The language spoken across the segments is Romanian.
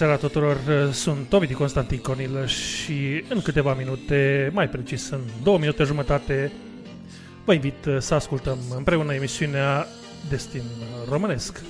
Bună seara tuturor, sunt Ovidiu Constantin Cornil și în câteva minute, mai precis în două minute jumătate, vă invit să ascultăm împreună emisiunea Destin Românesc.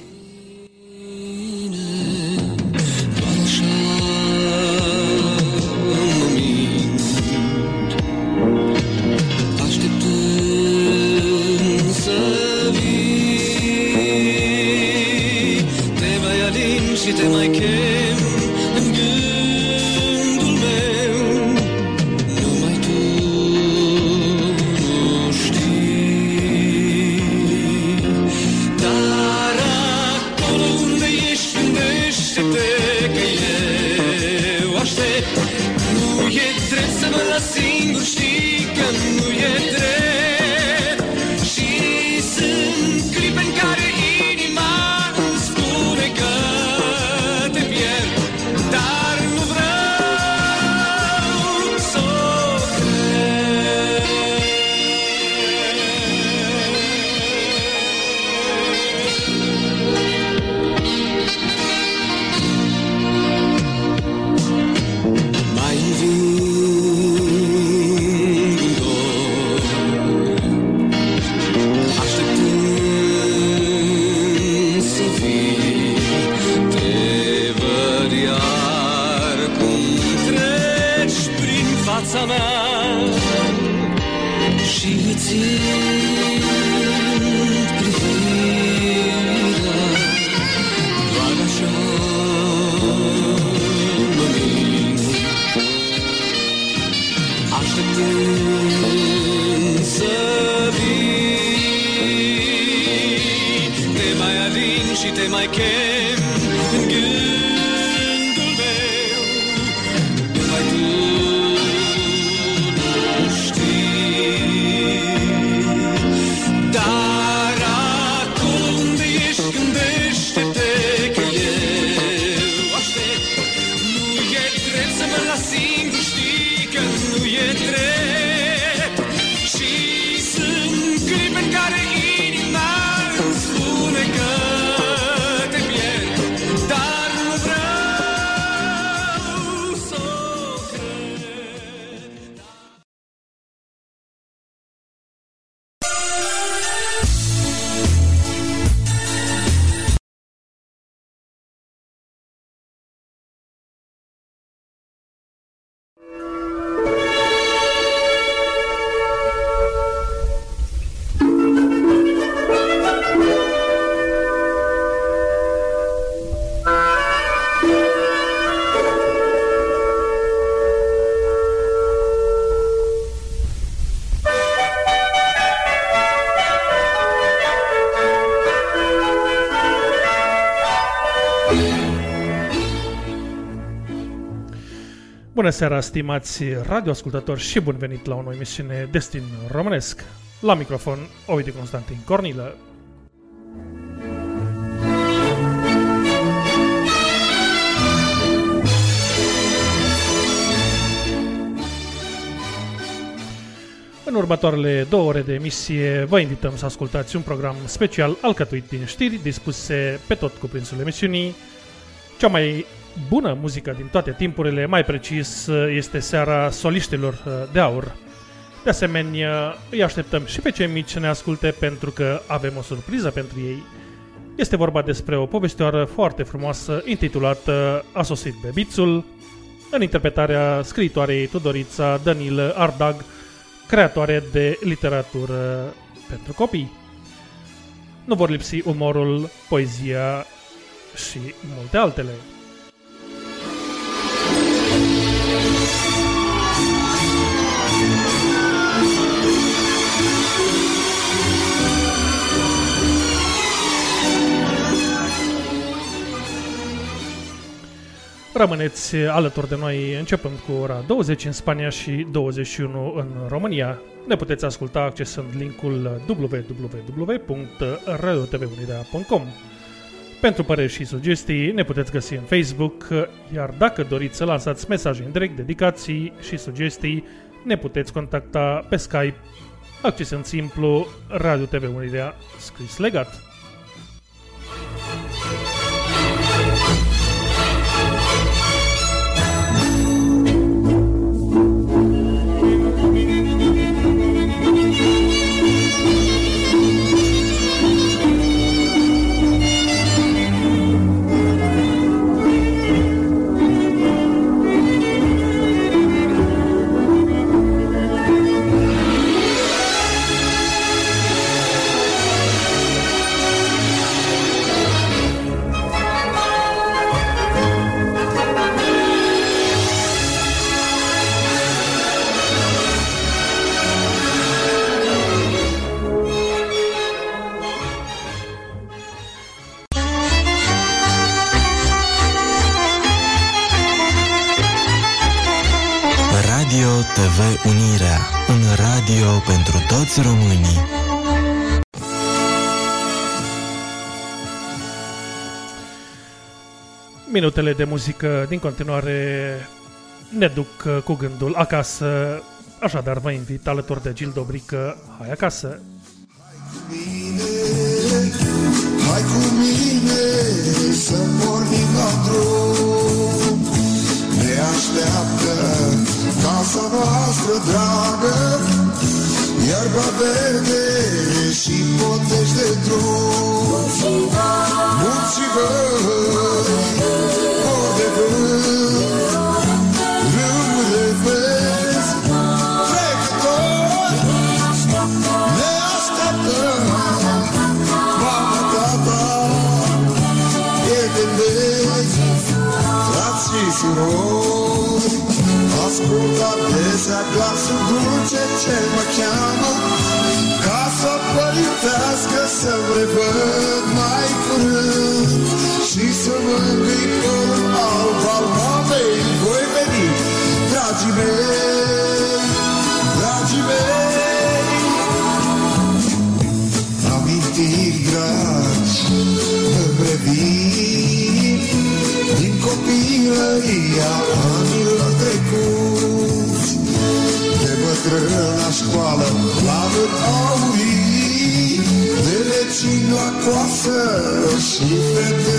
Bună seara, stimați radioascultători și bun venit la o nouă emisiune Destin Românesc. La microfon, Ovidiu Constantin Cornilă. În următoarele două ore de emisie vă invităm să ascultați un program special alcătuit din știri dispuse pe tot cuprinsul emisiunii, cea mai bună muzică din toate timpurile, mai precis este seara soliștilor uh, de aur. De asemenea, îi așteptăm și pe cei mici să ne asculte pentru că avem o surpriză pentru ei. Este vorba despre o povestioară foarte frumoasă intitulată A sosit bebițul, în interpretarea scriitoarei Tudorița Danil Ardag, creatoare de literatură pentru copii. Nu vor lipsi umorul, poezia și multe altele. Rămâneți alături de noi începând cu ora 20 în Spania și 21 în România. Ne puteți asculta accesând linkul www.radiotvunidea.com Pentru păreri și sugestii ne puteți găsi în Facebook, iar dacă doriți să lansați mesaje în direct, dedicații și sugestii, ne puteți contacta pe Skype accesând simplu Radio TV Unirea scris legat. Radio pentru toți românii. Minutele de muzică din continuare ne duc cu gândul acasă, așadar vă invit alături de Gil Dobrică, hai acasă! Hai cu mine să pornim la drum Ne așteaptă casa noastră dragă Iarba verde și potești de drum. Munții văi, ori de vânt Râurile vezi, trecători Ne așteaptă Mama, tata, prieteni vezi, frați și surori, ascult adesea glasul dulce ce mă cheamă, ca să părintească să-mi revăd mai curând. Și să mă îngâi părul alb al mamei, voi veni, dragii mei, dragii mei, amintiri dragi îmi revin din copilăria de bătrân la școală la vânt aurii de vecini la coasă și fete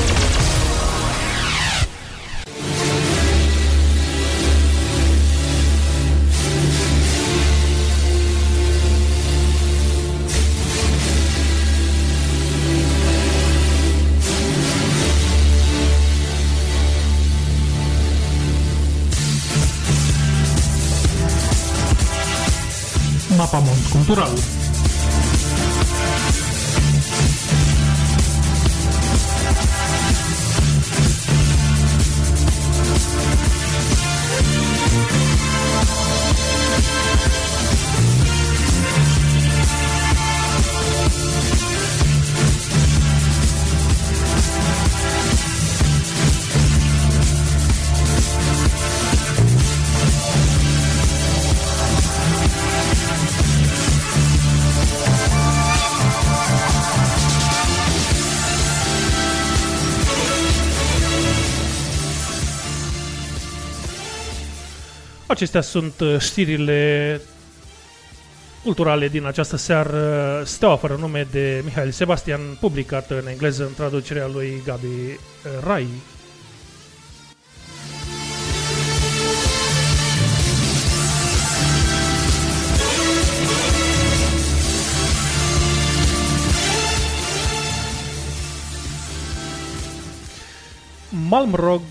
Acestea sunt uh, știrile culturale din această seară. Steaua fără nume de Mihail Sebastian, publicată în engleză în traducerea lui Gabi uh, Rai. Malmrog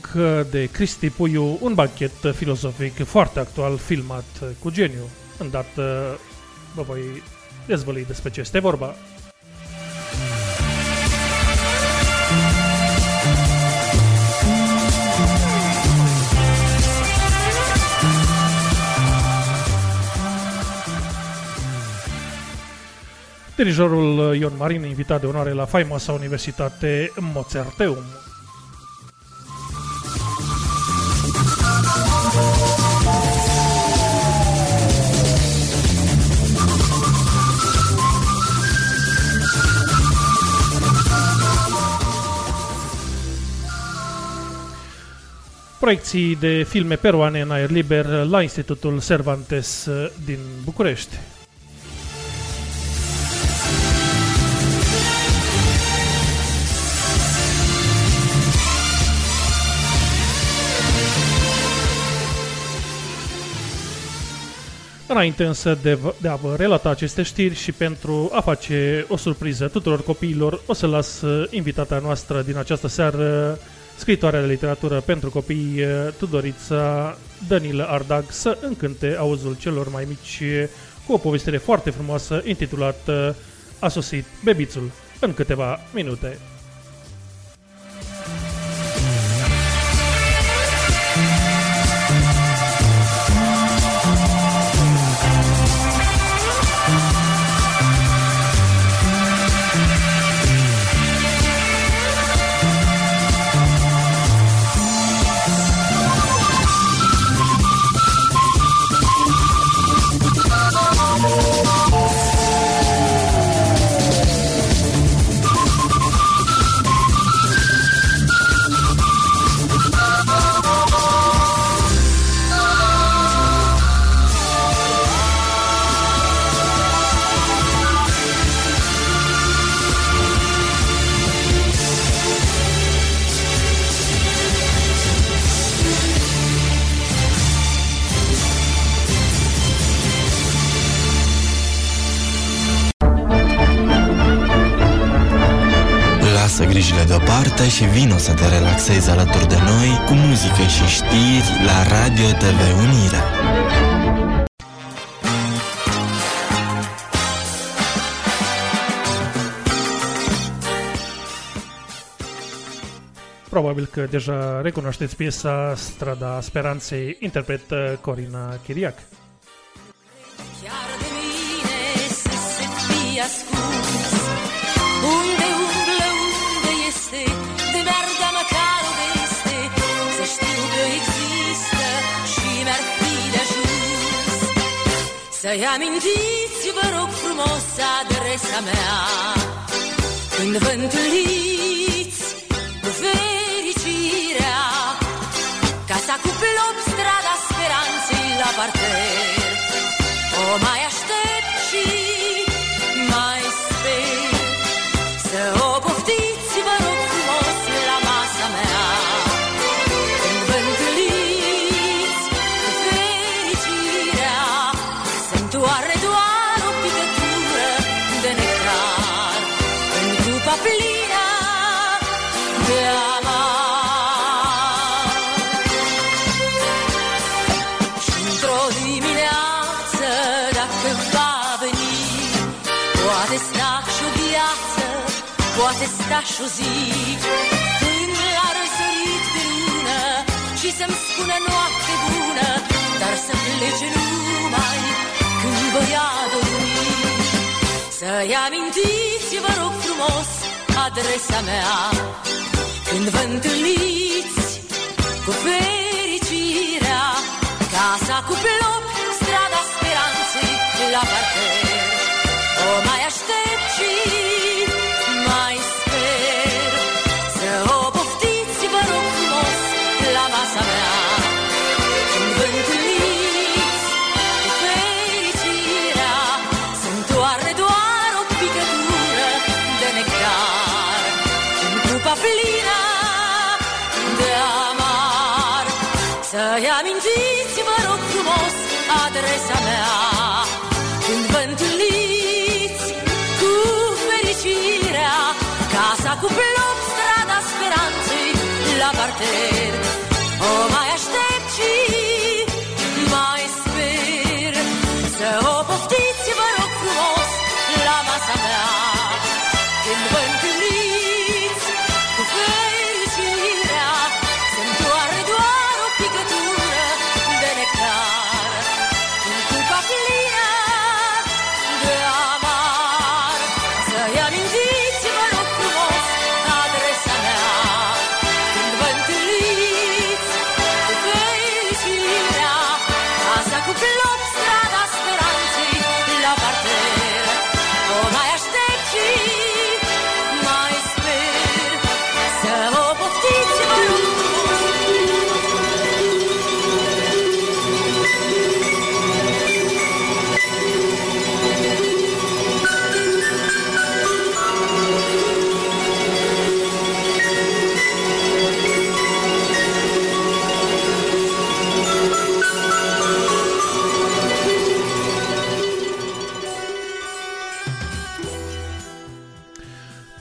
de Cristi Puiu, un banchet filozofic foarte actual, filmat cu geniu. Îndată vă voi dezvălui despre ce este vorba. Dirijorul Ion Marin, invitat de onoare la faimoasa Universitate Mozarteum. Proiecții de filme peruane în aer liber la Institutul Cervantes din București. Înainte însă de, de a vă relata aceste știri și pentru a face o surpriză tuturor copiilor, o să las uh, invitata noastră din această seară, scritoarea de literatură pentru copii, uh, Tudorița Danilă Ardag, să încânte auzul celor mai mici uh, cu o povestire foarte frumoasă intitulată A sosit bebițul în câteva minute. Și vino să te relaxezi alături de noi cu muzică și știri la Radio TV Unirea. Probabil că deja recunoașteți piesa Strada Speranței, interpretă Corina Chiriac. Chiar de mine să se fie Să-i amintiți, vă rog frumos, adresa mea. Când vă întâlniți cu fericirea Casa cu plop, strada speranței la parter. O mai aștept și poate sta și o zi. Când a răsărit de lună și să-mi spună noapte bună, dar să plece numai când voi adormi. Să-i amintiți, vă rog frumos, adresa mea, când vă întâlniți cu fericirea Casa cu plop, strada speranței la parter O mai aștept și Să-i amintiți, vă rog frumos, adresa mea. Când vă întâlniți cu fericirea Casa cu plop, strada speranței la parter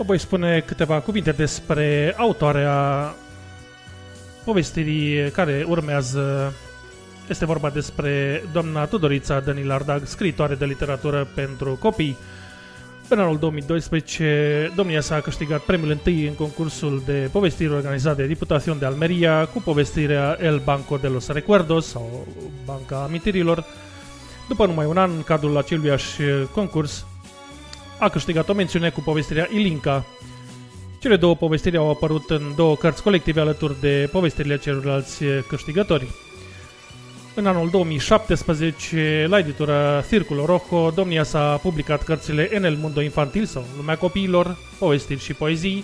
voi spune câteva cuvinte despre autoarea povestirii care urmează. Este vorba despre doamna Tudorița Danilardag, scriitoare de literatură pentru copii. În anul 2012, domnia sa a câștigat premiul întâi în concursul de povestiri organizat de Diputațion de Almeria cu povestirea El Banco de los Recuerdos sau Banca Amintirilor. După numai un an, în cadrul aceluiași concurs, a câștigat o mențiune cu povestirea Ilinca. Cele două povestiri au apărut în două cărți colective alături de povestirile celorlalți câștigători. În anul 2017, la editura Circulo Rojo, domnia s-a publicat cărțile En el mundo infantil sau Lumea copiilor, povestiri și poezii,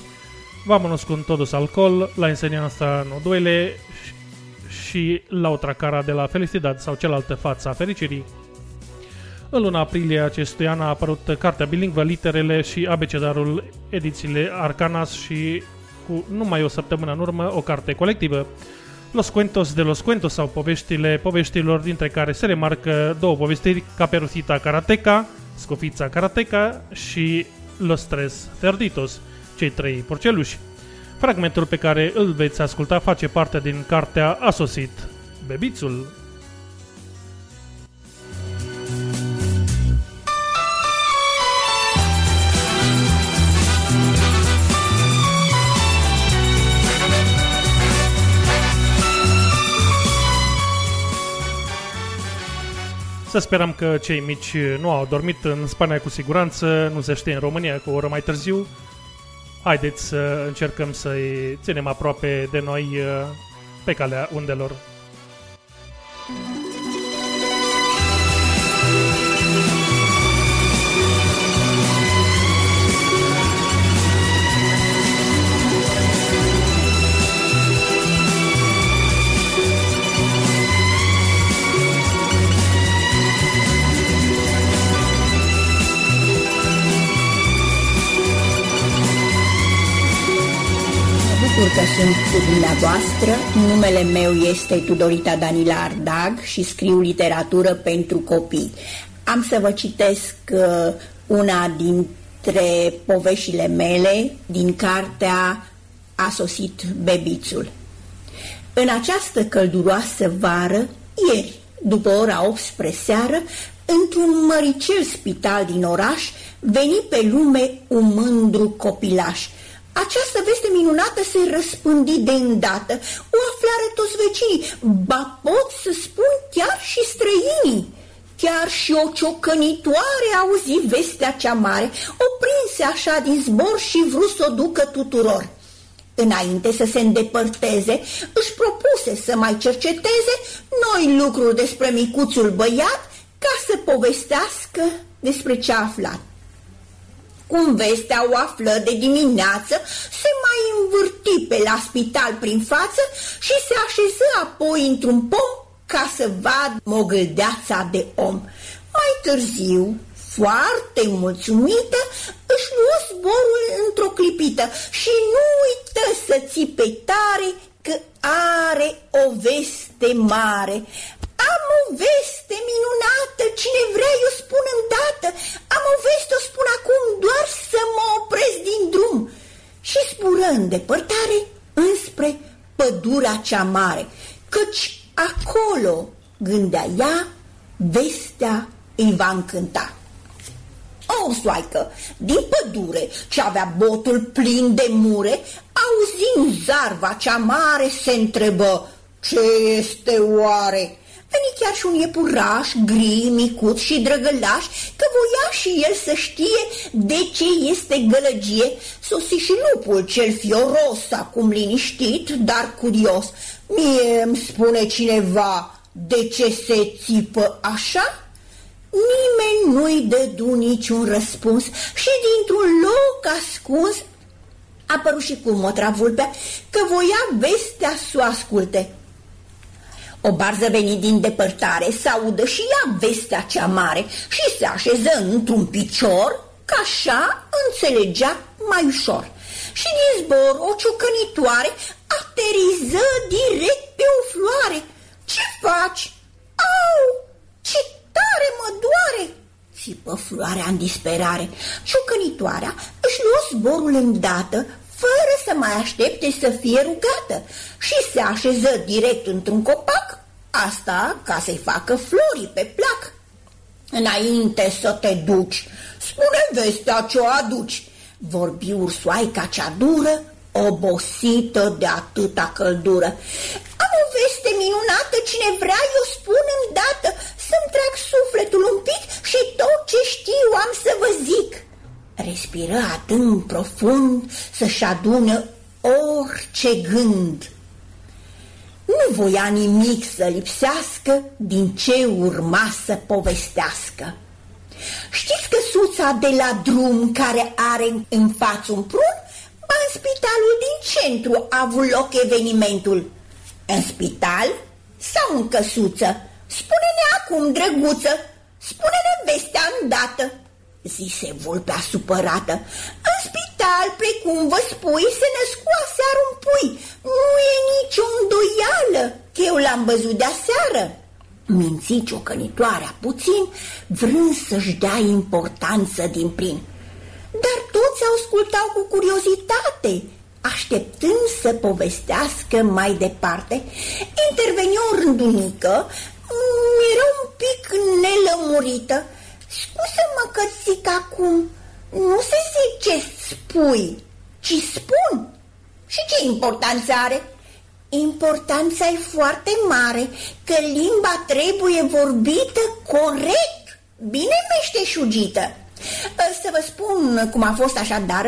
Vámonos con todos alcohol, La enseñanza no duele și La otra cara de la felicidad sau Cealaltă fața fericirii. În luna aprilie acestui an a apărut cartea bilingvă Literele și Abecedarul, edițiile Arcanas și cu numai o săptămână în urmă o carte colectivă. Los Cuentos de los Cuentos sau poveștile poveștilor, dintre care se remarcă două povestiri, Caperucita Karateca, Scofița Karateca și Los Tres Cerditos, cei trei porceluși. Fragmentul pe care îl veți asculta face parte din cartea A sosit Bebițul. Să sperăm că cei mici nu au dormit în Spania cu siguranță, nu se știe în România cu o oră mai târziu. Haideți să încercăm să-i ținem aproape de noi uh, pe calea undelor. Bucur că sunt cu dumneavoastră. Numele meu este Tudorita Danila Ardag și scriu literatură pentru copii. Am să vă citesc uh, una dintre poveștile mele din cartea A sosit bebițul. În această călduroasă vară, ieri, după ora 8 spre seară, într-un măricel spital din oraș, veni pe lume un mândru copilaș – această veste minunată se răspândi de îndată. O aflară toți vecinii, ba pot să spun chiar și străinii. Chiar și o ciocănitoare auzi vestea cea mare, o prinse așa din zbor și vrut să o ducă tuturor. Înainte să se îndepărteze, își propuse să mai cerceteze noi lucruri despre micuțul băiat ca să povestească despre ce a aflat. Cum vestea o află de dimineață, se mai învârti pe la spital prin față și se așeză apoi într-un pom ca să vadă mogâldeața de om. Mai târziu, foarte mulțumită, își luă zborul într-o clipită și nu uită să țipe tare că are o veste mare. Am o veste minunată, cine vrea eu spun îndată, am o veste, o spun acum, doar să mă opresc din drum. Și spură în depărtare înspre pădura cea mare, căci acolo, gândea ea, vestea îi va încânta. O, soaică, din pădure, ce avea botul plin de mure, auzind zarva cea mare, se întrebă, ce este oare? Veni chiar și un iepuraș, gri, micuț și drăgălaș, că voia și el să știe de ce este gălăgie. Sosi și lupul cel fioros, acum liniștit, dar curios. Mie îmi spune cineva de ce se țipă așa? Nimeni nu-i dădu niciun răspuns și dintr-un loc ascuns a apărut și cu motra vulpea că voia vestea să o asculte. O barză veni din depărtare să audă și ea vestea cea mare și se așeză într-un picior, ca așa înțelegea mai ușor. Și din zbor o ciucănitoare ateriză direct pe o floare. Ce faci? Au! Ce tare mă doare! țipă floarea în disperare. Ciucănitoarea își își luă zborul îndată, fără să mai aștepte să fie rugată și se așeză direct într-un copac, asta ca să-i facă florii pe plac. Înainte să te duci, spune vestea ce o aduci, vorbi ursoaica cea dură, obosită de atâta căldură. Am o veste minunată, cine vrea eu spun îndată, să-mi trag sufletul un pic și tot ce știu am să vă zic. Respiră adânc profund să-și adună orice gând. Nu voia nimic să lipsească din ce urma să povestească. Știți că suța de la drum care are în față un prun? Ba în spitalul din centru a avut loc evenimentul. În spital sau în căsuță? Spune-ne acum, drăguță, spune-ne vestea îndată zise vulpea supărată. În spital, precum vă spui, se născu aseară un pui. Nu e nicio îndoială că eu l-am văzut de-aseară. Minți ciocănitoarea puțin, vrând să-și dea importanță din plin. Dar toți ascultau cu curiozitate, așteptând să povestească mai departe. Interveni o rândunică, era un pic nelămurită, Scuză-mă că zic acum, nu se zice spui, ci spun. Și ce importanță are? Importanța e foarte mare, că limba trebuie vorbită corect, bine meșteșugită. Să vă spun cum a fost așadar,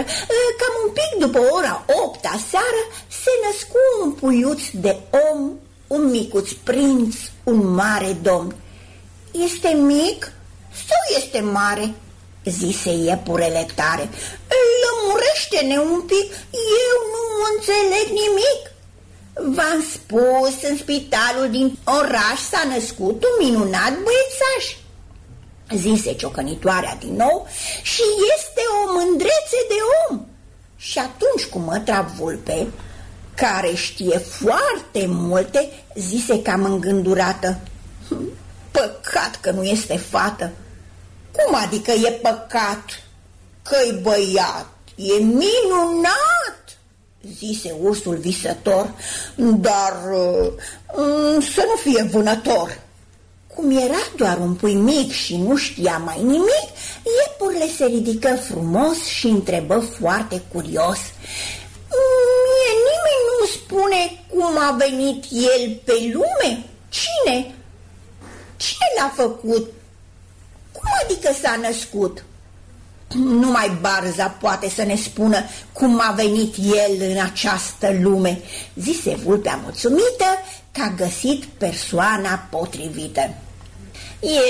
cam un pic după ora 8 a seară se născu un puiuț de om, un micuț prinț, un mare domn. Este mic, sau este mare?" zise iepurele tare. Lămurește-ne un pic, eu nu înțeleg nimic." V-am spus, în spitalul din oraș s-a născut un minunat băiețaș." Zise ciocănitoarea din nou și este o mândrețe de om. Și atunci cu mătra vulpe, care știe foarte multe, zise cam îngândurată. Păcat că nu este fată. Cum adică e păcat? Că-i băiat, e minunat, zise ursul visător, dar uh, să nu fie vânător. Cum era doar un pui mic și nu știa mai nimic, iepurile se ridică frumos și întrebă foarte curios. Mie nimeni nu spune cum a venit el pe lume? Cine? Cine l-a făcut? Cum adică s-a născut? Numai Barza poate să ne spună cum a venit el în această lume, zise vulpea mulțumită că a găsit persoana potrivită.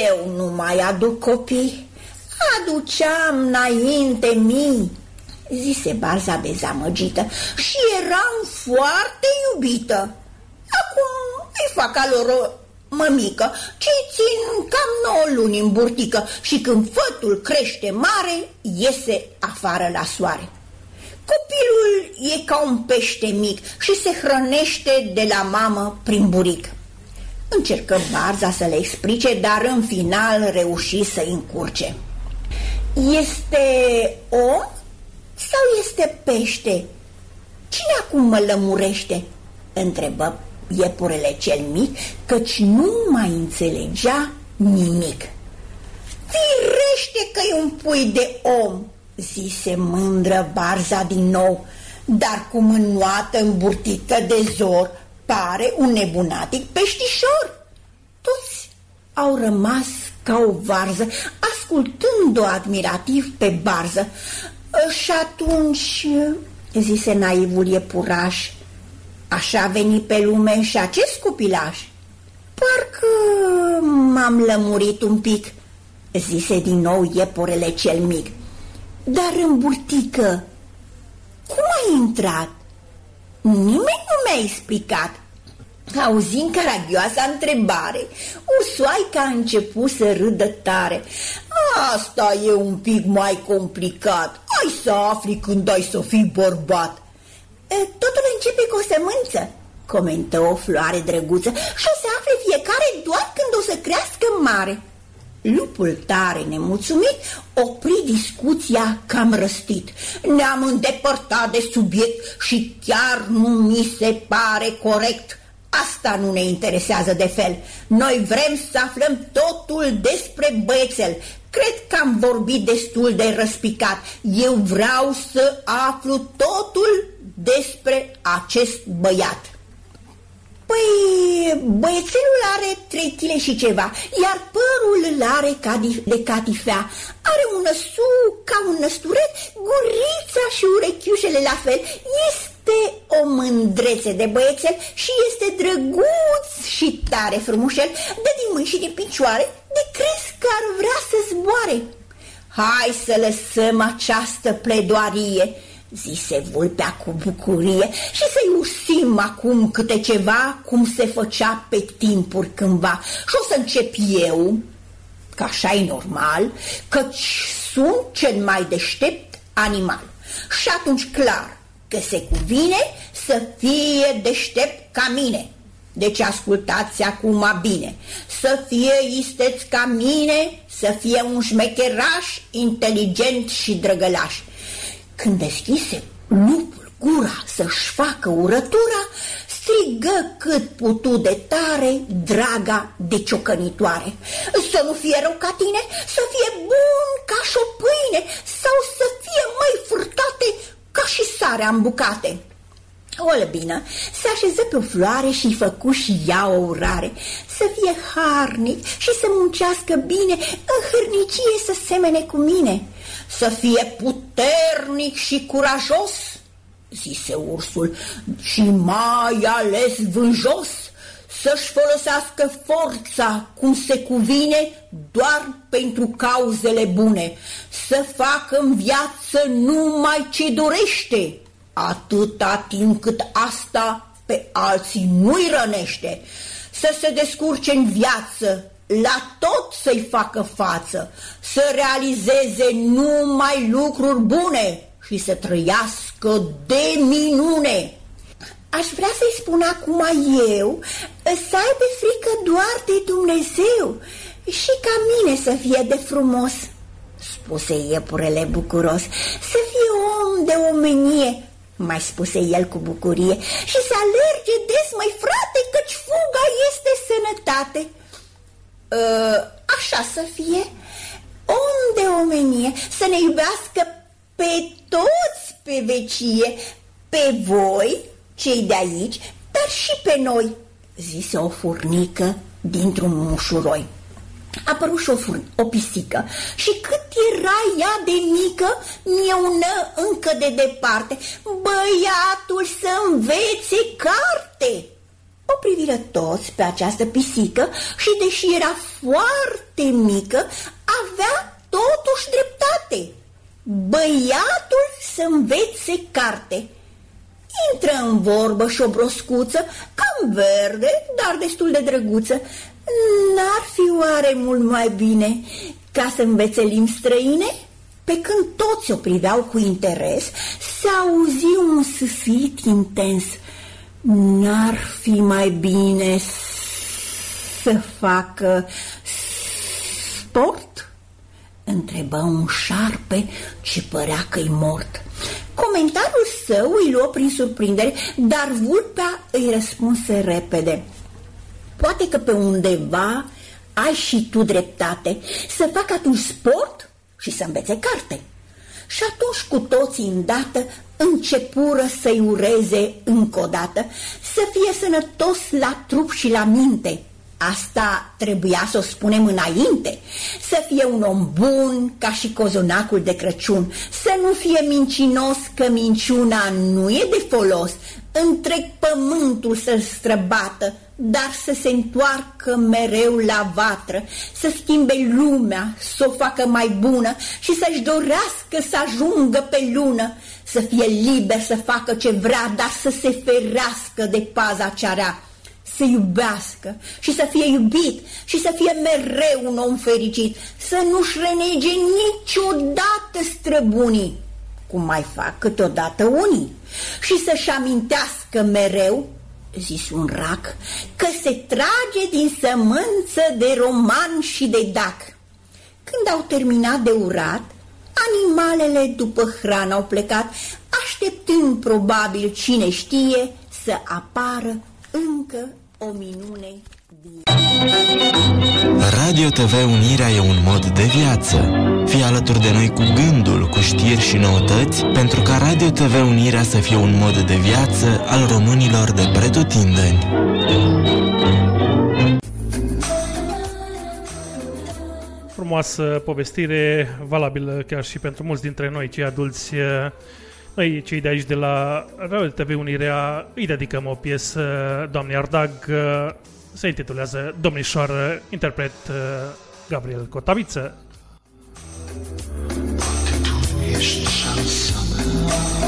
Eu nu mai aduc copii, aduceam înainte mii, zise Barza dezamăgită, și eram foarte iubită. Acum îi fac alor mămică, ci țin cam nouă luni în burtică și când fătul crește mare, iese afară la soare. Copilul e ca un pește mic și se hrănește de la mamă prin buric. Încercă Barza să le explice, dar în final reuși să-i încurce. Este om sau este pește? Cine acum mă lămurește? Întrebă iepurele cel mic, căci nu mai înțelegea nimic. Firește că e un pui de om, zise mândră Barza din nou, dar cu mânoată îmburtită de zor, pare un nebunatic peștișor. Toți au rămas ca o varză, ascultând-o admirativ pe Barză. Și atunci, zise naivul iepuraș, Așa a venit pe lume și acest copilaș. Parcă m-am lămurit un pic, zise din nou iepurele cel mic. Dar în burtică, cum ai intrat? Nimeni nu mi-a explicat. Auzind caragioasa întrebare, ursoaica a început să râdă tare. Asta e un pic mai complicat. Ai să afli când ai să fii bărbat. Totul începe cu o sămânță, comentă o floare drăguță, și o să afle fiecare doar când o să crească mare. Lupul tare nemulțumit opri discuția cam răstit. Ne-am îndepărtat de subiect și chiar nu mi se pare corect. Asta nu ne interesează de fel. Noi vrem să aflăm totul despre băiețel. Cred că am vorbit destul de răspicat. Eu vreau să aflu totul despre acest băiat. Păi, băiețelul are trei chile și ceva, iar părul îl are ca di- de catifea. Are un năsu ca un năsturet, gurița și urechiușele la fel. Este o mândrețe de băiețel și este drăguț și tare frumușel, de din mâini și din picioare, de crezi că ar vrea să zboare. Hai să lăsăm această pledoarie, zise vulpea cu bucurie, și să-i ursim acum câte ceva cum se făcea pe timpuri cândva. Și o să încep eu, că așa e normal, căci sunt cel mai deștept animal. Și atunci clar că se cuvine să fie deștept ca mine. Deci ascultați acum bine. Să fie isteți ca mine, să fie un șmecheraș, inteligent și drăgălaș. Când deschise lupul gura să-și facă urătura, strigă cât putu de tare draga de ciocănitoare. Să nu fie rău ca tine, să fie bun ca și o pâine sau să fie mai furtate ca și sarea în bucate. Olbina se așeză pe o floare și-i făcu și ea o urare Să fie harnic și să muncească bine În hârnicie să semene cu mine Să fie puternic și curajos Zise ursul și mai ales vânjos Să-și folosească forța cum se cuvine Doar pentru cauzele bune Să facă în viață numai ce dorește atâta timp cât asta pe alții nu-i rănește, să se descurce în viață, la tot să-i facă față, să realizeze numai lucruri bune și să trăiască de minune. Aș vrea să-i spun acum eu să aibă frică doar de Dumnezeu și ca mine să fie de frumos, spuse iepurele bucuros, să fie om de omenie, mai spuse el cu bucurie, și să alerge des, mai frate, căci fuga este sănătate. Uh, așa să fie, om de omenie, să ne iubească pe toți pe vecie, pe voi, cei de aici, dar și pe noi, zise o furnică dintr-un mușuroi. A apărut și o, fur, o pisică și cât era ea de mică, mieună încă de departe. Băiatul să învețe carte! O priviră toți pe această pisică și deși era foarte mică, avea totuși dreptate. Băiatul să învețe carte. Intră în vorbă și o broscuță, cam verde, dar destul de drăguță. N-ar fi oare mult mai bine ca să învețe limbi străine? Pe când toți o priveau cu interes, se auzi un sufit intens. N-ar fi mai bine să facă sport? Întrebă un șarpe ce părea că-i mort. Comentariul său îi luă prin surprindere, dar vulpea îi răspunse repede. Poate că pe undeva ai și tu dreptate să facă atunci sport și să învețe carte. Și atunci cu toții îndată începură să-i ureze încă o dată? Să fie sănătos la trup și la minte. Asta trebuia să o spunem înainte, să fie un om bun ca și cozonacul de Crăciun, să nu fie mincinos că minciuna nu e de folos, întreg pământul să-l străbată, dar să se întoarcă mereu la vatră, să schimbe lumea, să o facă mai bună și să-și dorească să ajungă pe lună, să fie liber să facă ce vrea, dar să se ferească de paza ce rea. Să iubească și să fie iubit și să fie mereu un om fericit, să nu-și renege niciodată străbunii, cum mai fac câteodată unii, și să-și amintească mereu, zis un rac, că se trage din sămânță de roman și de dac. Când au terminat de urat, animalele după hrană au plecat, așteptând probabil cine știe să apară încă o minune Radio TV Unirea e un mod de viață. Fii alături de noi cu gândul, cu știri și noutăți, pentru ca Radio TV Unirea să fie un mod de viață al românilor de pretutindeni. Frumoasă povestire, valabilă chiar și pentru mulți dintre noi, cei adulți. Noi, cei de aici de la Radio TV Unirea, îi dedicăm o piesă doamnei Ardag, se intitulează Domnișoară, interpret uh, Gabriel Cotaviță. Ești șansa mea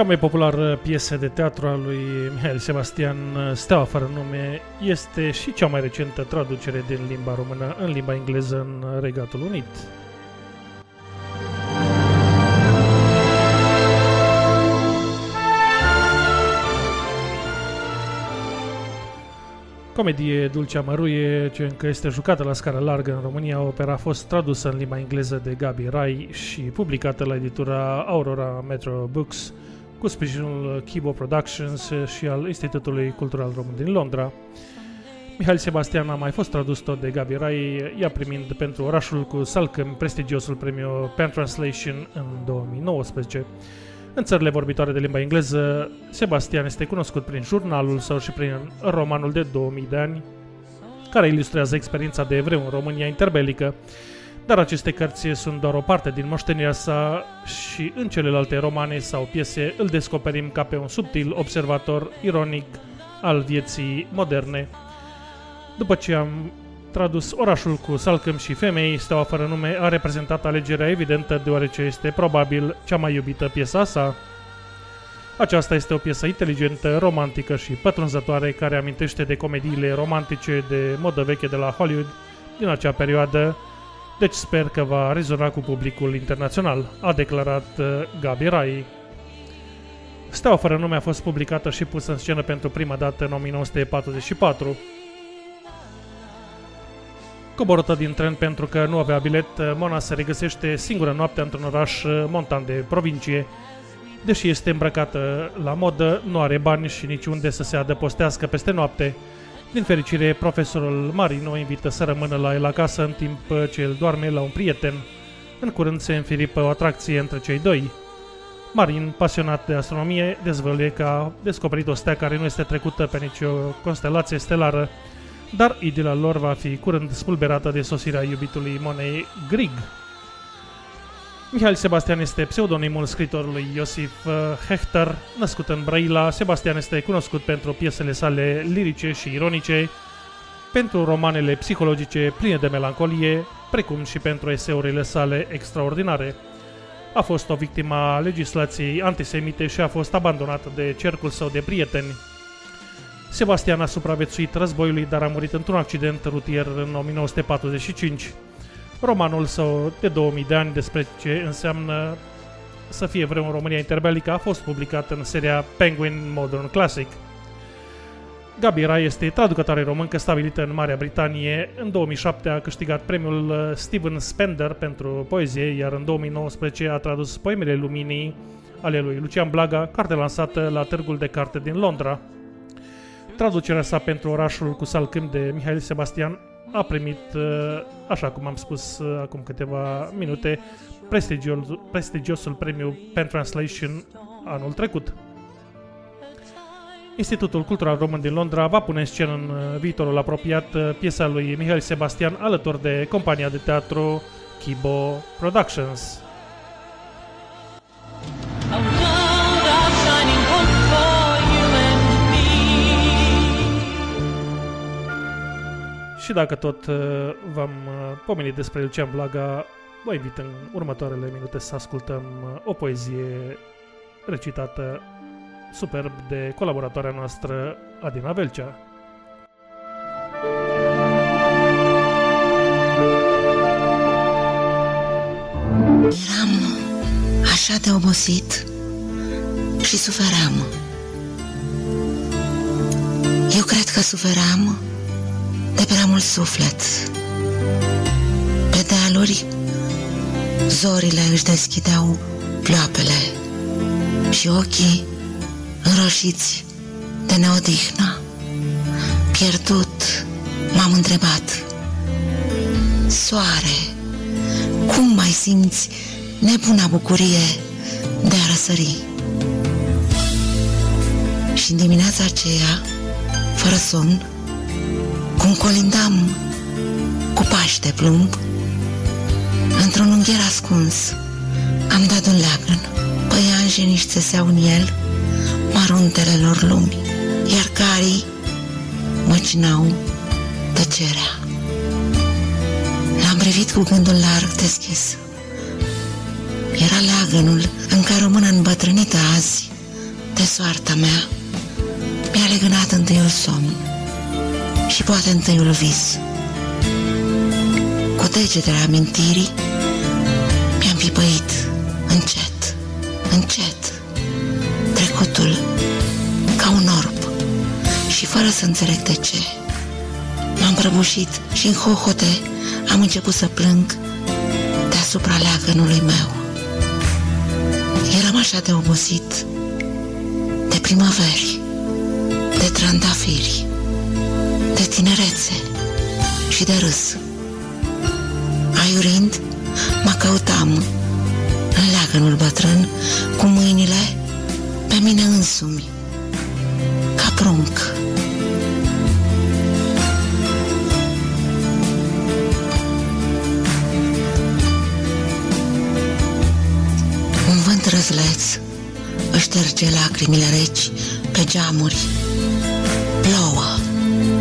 Cea mai populară piesă de teatru a lui Mihail Sebastian, Steaua fără nume, este și cea mai recentă traducere din limba română în limba engleză în Regatul Unit. Comedie dulce amăruie, ce încă este jucată la scară largă în România, opera a fost tradusă în limba engleză de Gabi Rai și publicată la editura Aurora Metro Books cu sprijinul Kibo Productions și al Institutului Cultural Român din Londra. Mihail Sebastian a mai fost tradus tot de Gabi Rai, ea primind pentru orașul cu Salcâm prestigiosul premiu Pen Translation în 2019. În țările vorbitoare de limba engleză, Sebastian este cunoscut prin jurnalul său și prin romanul de 2000 de ani, care ilustrează experiența de evreu în România interbelică, dar aceste cărți sunt doar o parte din moștenirea sa și în celelalte romane sau piese îl descoperim ca pe un subtil observator ironic al vieții moderne. După ce am tradus orașul cu salcâm și femei, Steaua fără nume a reprezentat alegerea evidentă deoarece este probabil cea mai iubită piesa sa. Aceasta este o piesă inteligentă, romantică și pătrunzătoare care amintește de comediile romantice de modă veche de la Hollywood din acea perioadă, deci sper că va rezona cu publicul internațional, a declarat uh, Gabi Rai. Steaua fără nume a fost publicată și pusă în scenă pentru prima dată în 1944. Coborâtă din tren pentru că nu avea bilet, Mona se regăsește singură noaptea într-un oraș uh, montan de provincie. Deși este îmbrăcată la modă, nu are bani și niciunde să se adăpostească peste noapte. Din fericire, profesorul Marin o invită să rămână la el acasă în timp ce el doarme la un prieten. În curând se înfiripă o atracție între cei doi. Marin, pasionat de astronomie, dezvăluie că a descoperit o stea care nu este trecută pe nicio constelație stelară, dar idila lor va fi curând spulberată de sosirea iubitului Monei Grig. Mihail Sebastian este pseudonimul scritorului Iosif uh, Hechter, născut în Brăila. Sebastian este cunoscut pentru piesele sale lirice și ironice, pentru romanele psihologice pline de melancolie, precum și pentru eseurile sale extraordinare. A fost o victimă a legislației antisemite și a fost abandonat de cercul său de prieteni. Sebastian a supraviețuit războiului, dar a murit într-un accident rutier în 1945. Romanul său de 2000 de ani despre ce înseamnă să fie vreo în România interbelică a fost publicat în seria Penguin Modern Classic. Gabi Rai este traducătoare româncă stabilită în Marea Britanie. În 2007 a câștigat premiul Steven Spender pentru poezie, iar în 2019 a tradus Poemele Luminii ale lui Lucian Blaga, carte lansată la Târgul de Carte din Londra. Traducerea sa pentru orașul cu salcâm de Mihail Sebastian a primit, uh, așa cum am spus uh, acum câteva minute, prestigiosul, prestigiosul premiu Pen Translation anul trecut. Institutul Cultural Român din Londra va pune în scenă în uh, viitorul apropiat piesa lui Mihail Sebastian alături de compania de teatru Kibo Productions. Și dacă tot uh, v-am uh, pomenit despre Lucian Blaga, vă invit în următoarele minute să ascultăm uh, o poezie recitată superb de colaboratoarea noastră Adina Velcea. Eram așa de obosit și suferam. Eu cred că suferam de prea mult suflet. Pe dealuri, zorile își deschideau ploapele și ochii înroșiți de neodihnă. Pierdut, m-am întrebat, Soare, cum mai simți nebuna bucurie de a răsări? Și în dimineața aceea, fără somn, cum colindam cu pași de plumb, într-un ungher ascuns, am dat un leagăn, păianjenii își țeseau în el maruntele lor lumi, iar carii măcinau tăcerea. L-am privit cu gândul larg deschis. Era leagănul în care o mână îmbătrânită azi de soarta mea mi-a legănat întâiul somn și poate întâiul vis. Cu degetele amintirii mi-am pipăit încet, încet, trecutul ca un orb și fără să înțeleg de ce. M-am prăbușit și în hohote am început să plâng deasupra leagănului meu. Eram așa de obosit primăveri, de trandafiri, de tinerețe și de râs. Aiurind, mă căutam în leagănul bătrân cu mâinile pe mine însumi, ca prunc. Un vânt răzleț își șterge lacrimile reci pe geamuri. Plouă,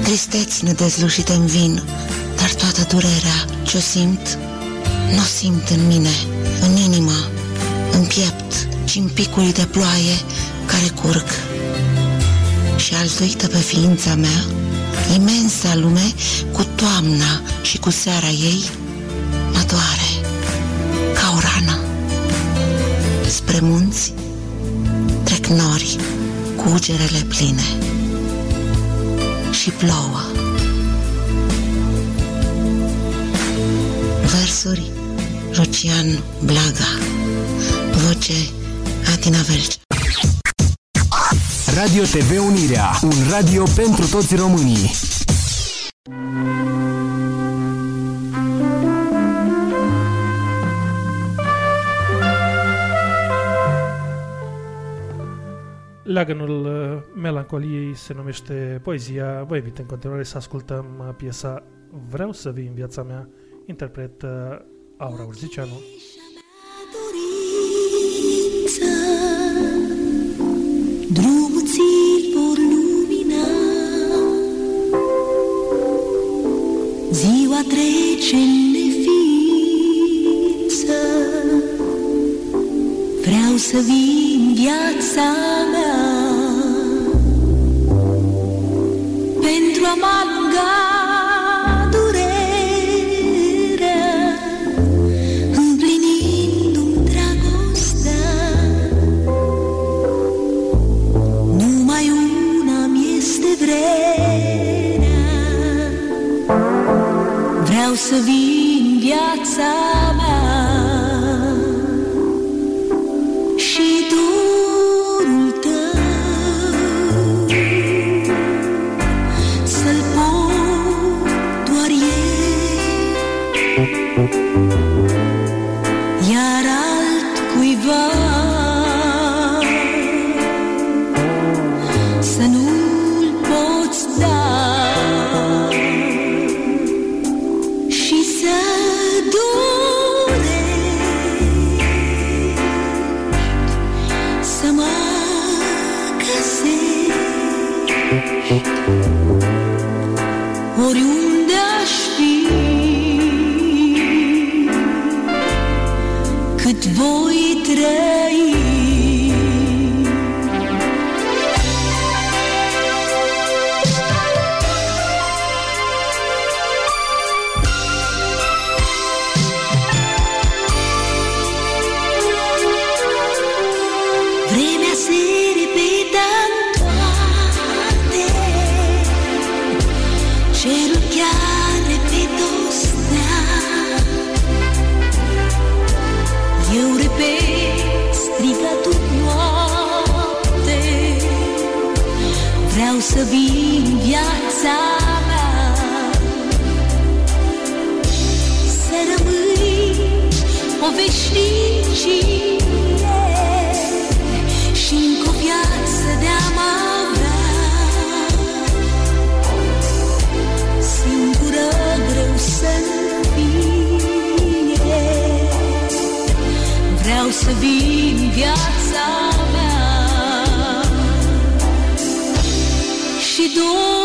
tristeți nedezlușite în vin, dar toată durerea ce-o simt, nu o simt în mine, în inima, în piept și în picul de ploaie care curg. Și altuită pe ființa mea, imensa lume, cu toamna și cu seara ei, mă doare ca o rană. Spre munți trec nori cu ugerele pline și plouă. Versuri Lucian Blaga Voce Atina Velcea Radio TV Unirea, un radio pentru toți românii. Leagănul uh, melancoliei se numește Poezia. Vă invit în continuare să ascultăm uh, piesa Vreau să vii în viața mea, interpret uh, Aura Urzicianu. dorință Drumul ți-l vor lumina Ziua trece în neființă Vreau să vii în viața mea Pentru a mă alunga durerea împlinindu-mi dragostea. Numai una mi este vrea, vreau să vin în viața mea Vreau să vin viața mea. Să rămâi o veșnicie și încă o viață de-am avea Singură greu să-mi fie. Vreau să vin viața Și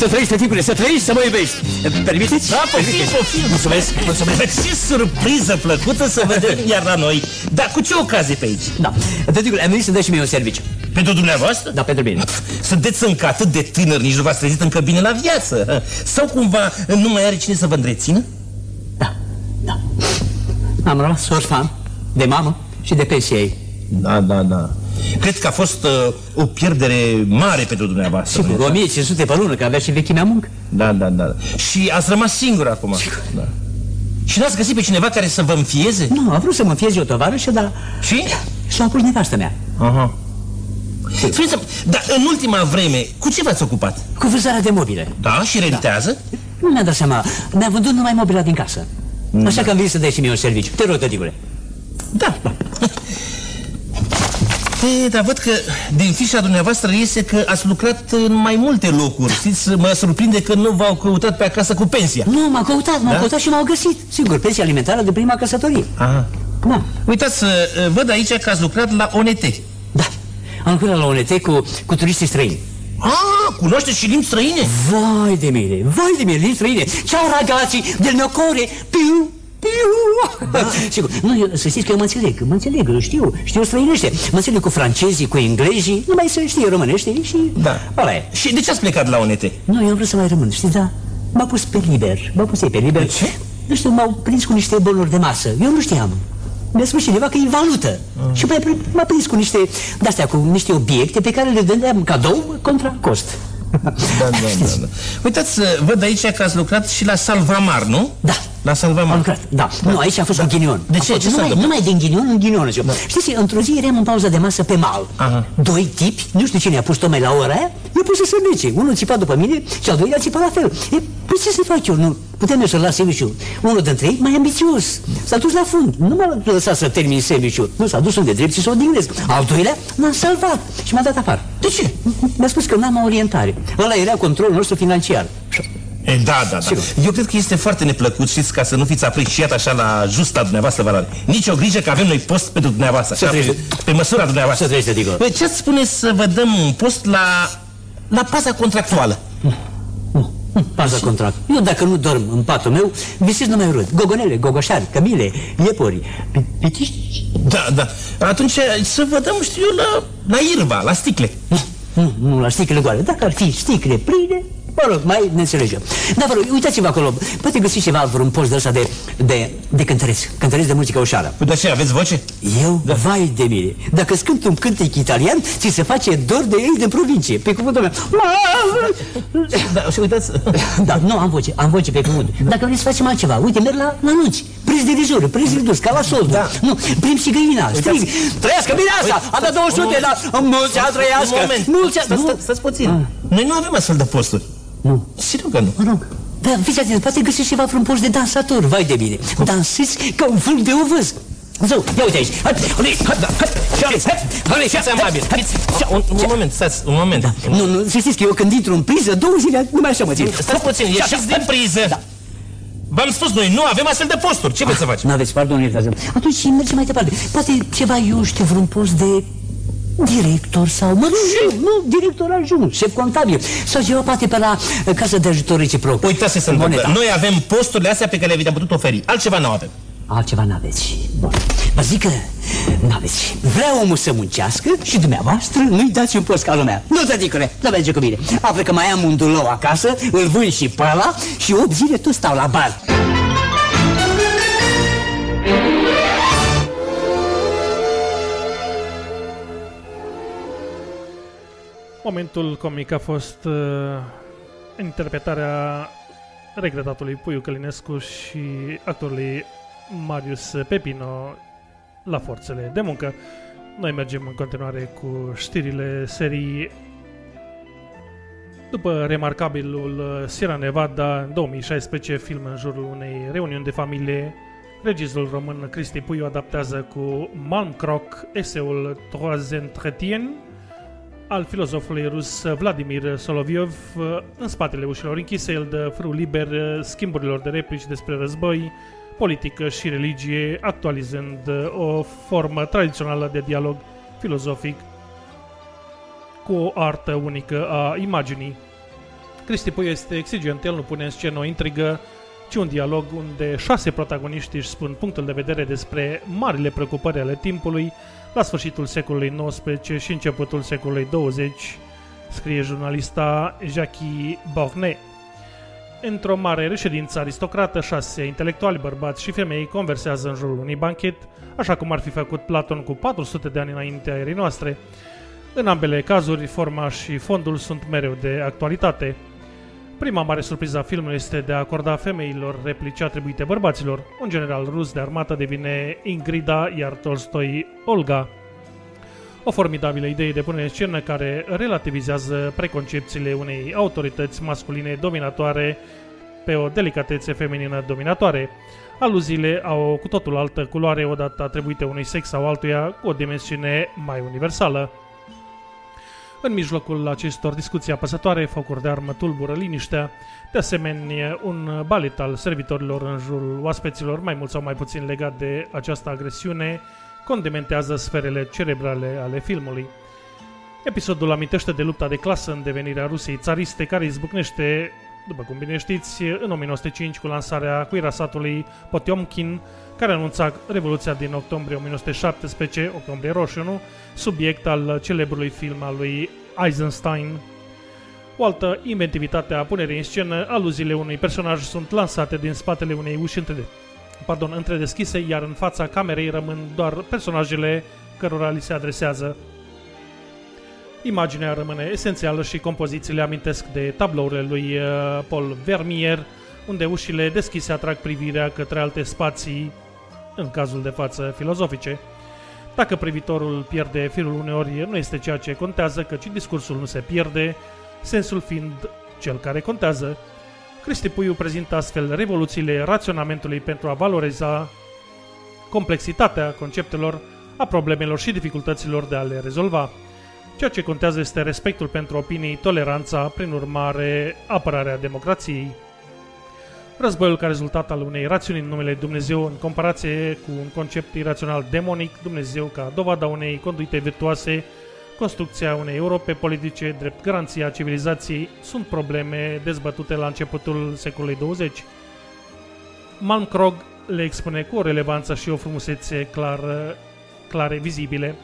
să trăiești, tăticule, să trăiești, să mă iubești. Permiteți? Da, poftim, Permiteți? poftim. Mulțumesc, mulțumesc. Ce surpriză plăcută să vedem iar la noi. Dar cu ce ocazie pe aici? Da, tăticule, am venit să dai și mie un serviciu. Pentru dumneavoastră? Da, pentru mine. Sunteți încă atât de tânăr, nici nu v-ați trezit încă bine la viață. Sau cumva nu mai are cine să vă întrețină? Am rămas orfan de mamă și de pensie ei. Da, da, da. Cred că a fost uh, o pierdere mare pentru dumneavoastră. Sigur, nu-i așa? 1500 pe lună, că avea și vechimea muncă. Da, da, da. Și ați rămas singur acum. Da. Și n-ați găsit pe cineva care să vă înfieze? Nu, a vrut să mă înfiez eu tovarășă, dar... Și? S-a opus nevastă mea. Aha. spuneți dar în ultima vreme, cu ce v-ați ocupat? Cu vânzarea de mobile. Da, și rentează? Nu mi-am dat seama. Mi-a vândut numai mobila din casă. Așa că am venit să dai și mie un serviciu. Te rog, tăticule. Da. E, dar văd că din fișa dumneavoastră iese că ați lucrat în mai multe locuri. Știți, mă surprinde că nu v-au căutat pe acasă cu pensia. Nu, m-au căutat, m-au Da? căutat și m-au găsit. Sigur, pensia alimentară de prima căsătorie. Aha. Da. Uitați, uh, văd aici că ați lucrat la ONT. Da. Am lucrat la ONT cu, cu turiștii străini. Ah, cunoașteți și limbi străine? Vai de mine, vai de mine, limbi străine. Ciao ragazzi del mio cuore, piu, piu. Da. Sigur, nu, eu, să știți că eu mă înțeleg, mă înțeleg, eu știu, știu străinește. Mă înțeleg cu francezii, cu englezii, numai să știe românește și... Da. Ăla e. Și de ce ați plecat la ONT? Nu, eu am vrut să mai rămân, știți, da? M-a pus pe liber, m-a pus ei pe liber. De ce? Nu știu, m-au prins cu niște bonuri de masă. Eu nu știam. Mi-a spus cineva că e valută. Ah. Și m-a, m-a prins cu niște, de-astea, cu niște obiecte pe care le dădeam cadou contra cost. Da, da, da, da. Uitați, uh, văd aici că ați lucrat și la Salvamar, nu? Da. La Salvamar. Am lucrat, da. Nu, aici a fost da. cu ghinion. De A ce? fost Ce s-a numai, întâmplat? numai din ghinion în ghinion. Da. Știți, într-o zi eram în pauză de masă pe mal. Aha. Doi tipi, nu știu cine a pus tocmai la ora aia, i-a pus să se nece. Unul țipa după mine și al doilea țipa la fel. E, păi ce să fac eu? Nu, puteam eu să las serviciul. Unul dintre ei, mai ambițios, s-a dus la fund. Nu m-a lăsat să termin serviciul. Nu, s-a dus unde drept și să o dignesc. Al doilea m-a salvat și m-a dat afară. De ce? Mi-a spus că n-am orientare. Ăla era controlul nostru financiar. E, da, da, da. Sigur. Eu cred că este foarte neplăcut, știți, ca să nu fiți apreciat așa la justa dumneavoastră valoare. Nici o grijă că avem noi post pentru dumneavoastră. Să așa, pe, trăiește. pe măsura dumneavoastră. Să trăiește, Dico. Păi, ce ați spune să vă dăm un post la, la paza contractuală? Paza contract. Eu dacă nu dorm în patul meu, visez numai râd. Gogonele, gogoșari, cămile, iepuri, pi- pitiști. Da, da. Atunci să vă dăm, știu eu, la, la irba, la sticle. Nu, nu la sticle goale. Dacă ar fi sticle pline, mă rog, mai ne înțelegem. Dar vă rog, uitați-vă acolo. Poate găsiți ceva, vreun post de ăsta de, de, de cântăreț. Cântăreț de muzică ușoară. Păi, de ce, aveți voce? Eu? Da. Vai de mine. Dacă îți cânt un cântec italian, ți se face dor de ei de provincie. Pe cuvântul meu. Da, și uitați... Da, nu, am voce, am voce pe cuvânt. Dacă vreți să facem altceva, uite, merg la, la anunți. Preț de rizor, preț redus, ca la soldul. Da. Nu, prim și găina, strig. Trăiască bine asta! A dat 200, da, mulți a trăiască. Un moment, Mulți a... stați, Nu, stați, stați puțin. Noi nu avem astfel de posturi. nu, Sigur că nu. mă rog. Da, fiți atenți, poate găsiți ceva vreun post de dansator, vai de bine. Dansezi ca un vâlc de ovăz. Zău, ia uite aici. Hai, hai, hai, da, hai, hai, hai, hai, Fiți amabil. Fiți- Un, un moment, stați, un moment. Da, nu, nu, să știți că eu când intru în priză, două zile, numai așa mă țin. Stați puțin, ieșiți din priză. Da. V-am spus, noi nu avem astfel de posturi. Ce vreți să facem? Nu aveți, pardon, iertați Atunci mergem mai departe. Poate ceva, eu știu, vreun post de director sau, mă, nu, nu, director adjunct, șef contabil sau ceva poate pe la uh, casă de ajutor reciproc. Uitați ce se întâmplă. Moneta. Noi avem posturile astea pe care le-am putut oferi. Altceva nu avem. Altceva n-aveți. Bun. Vă zic că n-aveți. Vrea omul să muncească și dumneavoastră nu-i dați un post ca lumea. Nu, tăticule, nu merge cu mine. Află că mai am un dulou acasă, îl vând și pe ăla și 8 zile tot stau la bar. Momentul comic a fost uh, interpretarea regretatului Puiu Călinescu și actorului Marius Pepino la forțele de muncă. Noi mergem în continuare cu știrile serii după remarcabilul Sierra Nevada, în 2016, film în jurul unei reuniuni de familie, regizorul român Cristi Puiu adaptează cu Malmkrok eseul Trois Entretiens al filozofului rus Vladimir Soloviov. În spatele ușilor închise, el dă frâu liber schimburilor de replici despre război, politică și religie, actualizând o formă tradițională de dialog filozofic cu o artă unică a imaginii. Cristi Puiu este exigent, el nu pune în scenă o intrigă, ci un dialog unde șase protagoniști își spun punctul de vedere despre marile preocupări ale timpului la sfârșitul secolului XIX și începutul secolului 20, scrie jurnalista Jackie Bornet. Într-o mare reședință aristocrată, șase intelectuali, bărbați și femei conversează în jurul unui banchet, așa cum ar fi făcut Platon cu 400 de ani înaintea erei noastre. În ambele cazuri, forma și fondul sunt mereu de actualitate. Prima mare surpriză a filmului este de a acorda femeilor replici atribuite bărbaților. Un general rus de armată devine Ingrida, iar Tolstoi Olga. O formidabilă idee de punere în scenă care relativizează preconcepțiile unei autorități masculine dominatoare pe o delicatețe feminină dominatoare. Aluziile au o cu totul altă culoare odată atribuite unui sex sau altuia cu o dimensiune mai universală. În mijlocul acestor discuții apăsătoare, focuri de armă tulbură liniștea, de asemenea un balet al servitorilor în jurul oaspeților, mai mult sau mai puțin legat de această agresiune, condimentează sferele cerebrale ale filmului. Episodul amintește de lupta de clasă în devenirea Rusiei țariste, care izbucnește, după cum bine știți, în 1905 cu lansarea cuirasatului Potiomkin, care anunța Revoluția din octombrie 1917, octombrie roșu, nu? subiect al celebrului film al lui Eisenstein. O altă inventivitate a punerii în scenă, aluziile unui personaj sunt lansate din spatele unei uși între, pardon, între deschise, iar în fața camerei rămân doar personajele cărora li se adresează. Imaginea rămâne esențială și compozițiile amintesc de tablourile lui uh, Paul Vermeer, unde ușile deschise atrag privirea către alte spații, în cazul de față filozofice. Dacă privitorul pierde firul uneori, nu este ceea ce contează, căci discursul nu se pierde, sensul fiind cel care contează. Cristi Puiu prezintă astfel revoluțiile raționamentului pentru a valoriza complexitatea conceptelor, a problemelor și dificultăților de a le rezolva. Ceea ce contează este respectul pentru opinii, toleranța, prin urmare, apărarea democrației. Războiul ca rezultat al unei rațiuni în numele Dumnezeu în comparație cu un concept irațional demonic, Dumnezeu ca dovada unei conduite virtuoase, construcția unei Europe politice drept garanția civilizației sunt probleme dezbătute la începutul secolului 20. Malmkrog le expune cu o relevanță și o frumusețe clar, clare, vizibile.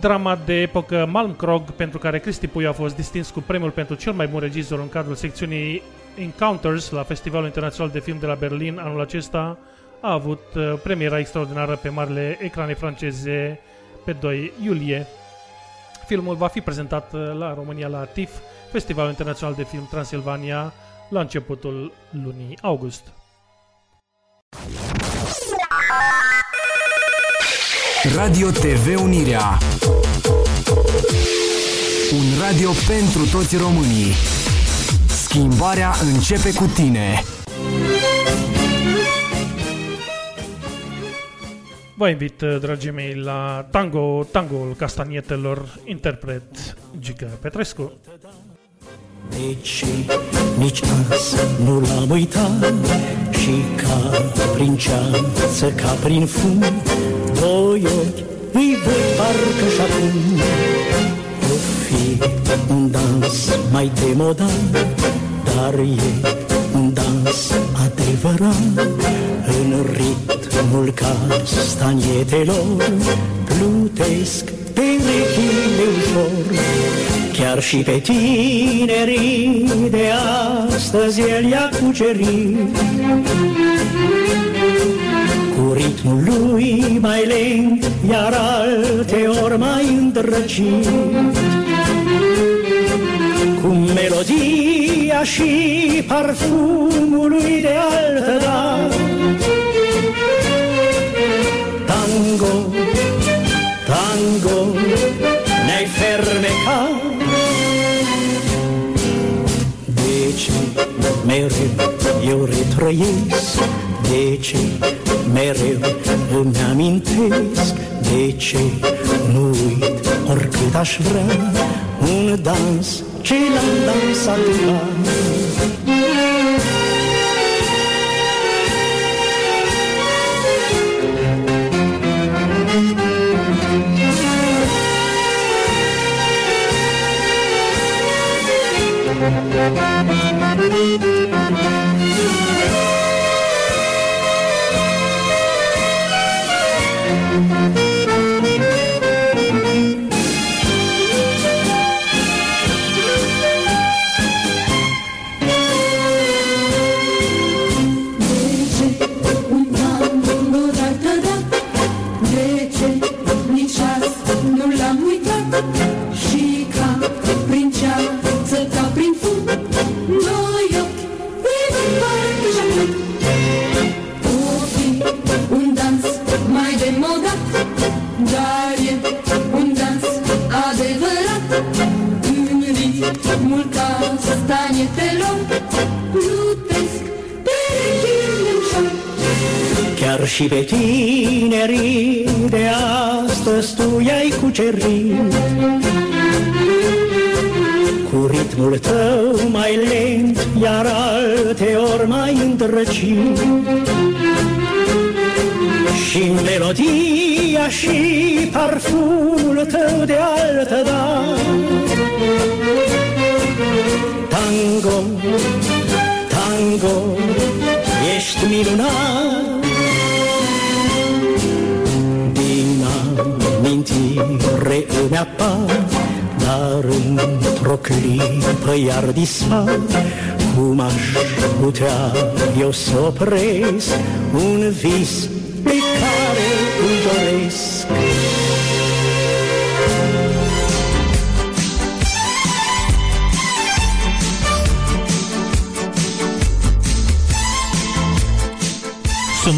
Drama de epocă Malmkrog, pentru care Cristi Puiu a fost distins cu premiul pentru cel mai bun regizor în cadrul secțiunii Encounters la Festivalul Internațional de Film de la Berlin anul acesta, a avut uh, premiera extraordinară pe marile ecrane franceze pe 2 iulie. Filmul va fi prezentat uh, la România la TIFF, Festivalul Internațional de Film Transilvania, la începutul lunii august. Radio TV Unirea Un radio pentru toți românii Schimbarea începe cu tine Vă invit, dragii mei, la tango, tangoul castanietelor, interpret Giga Petrescu. Deci nici azi nu l-am uitat Și ca prin ceață, ca prin fum Doi ochi îi văd parcă și acum O fi un dans mai demodat Dar e un dans adevărat. În ritmul castanietelor Plutesc perechile ușor. Chiar și pe tinerii de astăzi el i-a cucerit. Cu ritmul lui mai lent, iar alte ori mai îndrăcit Cu melodia și parfumul lui de altă dată. Tango, tango, ne-ai fermecat. De ce mereu eu retrăiesc? De ce mereu îmi amintesc? De ce nu uit oricât aș vrea Un dans ce l-am dansat Un și pe tinerii de astăzi tu i-ai cucerit. Cu ritmul tău mai lent, iar alte ori mai îndrăcit. Și melodia și parfumul tău de altă dată. Tango, tango, ești minunat amintire îmi apar Dar într-o clipă iar dispar. Cum aș putea eu să opresc Un vis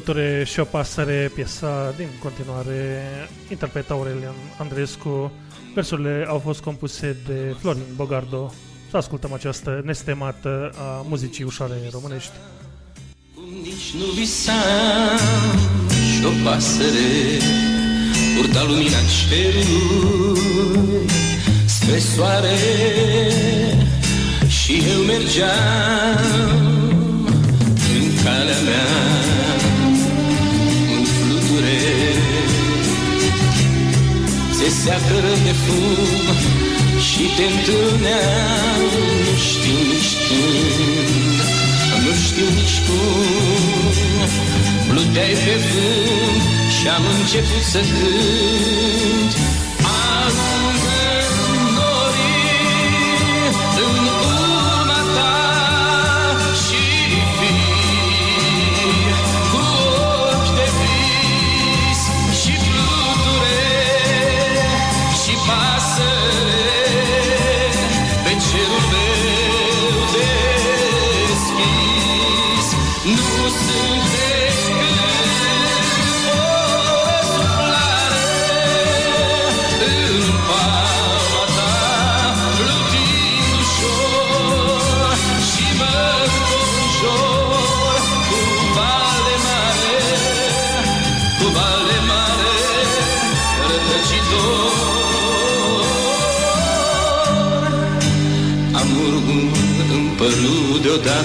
Fluture și o pasăre, piesa din continuare interpreta Aurelian Andreescu. Versurile au fost compuse de Florin Bogardo. Să ascultăm această nestemată a muzicii ușoare românești. Nici nu visam și o pasăre Purta lumina cerului spre soare Și eu mergeam în calea mea seacără de fum și te întâlneam Nu știu nici când nu știu nici cum. Pluteai pe vânt și am început să cânt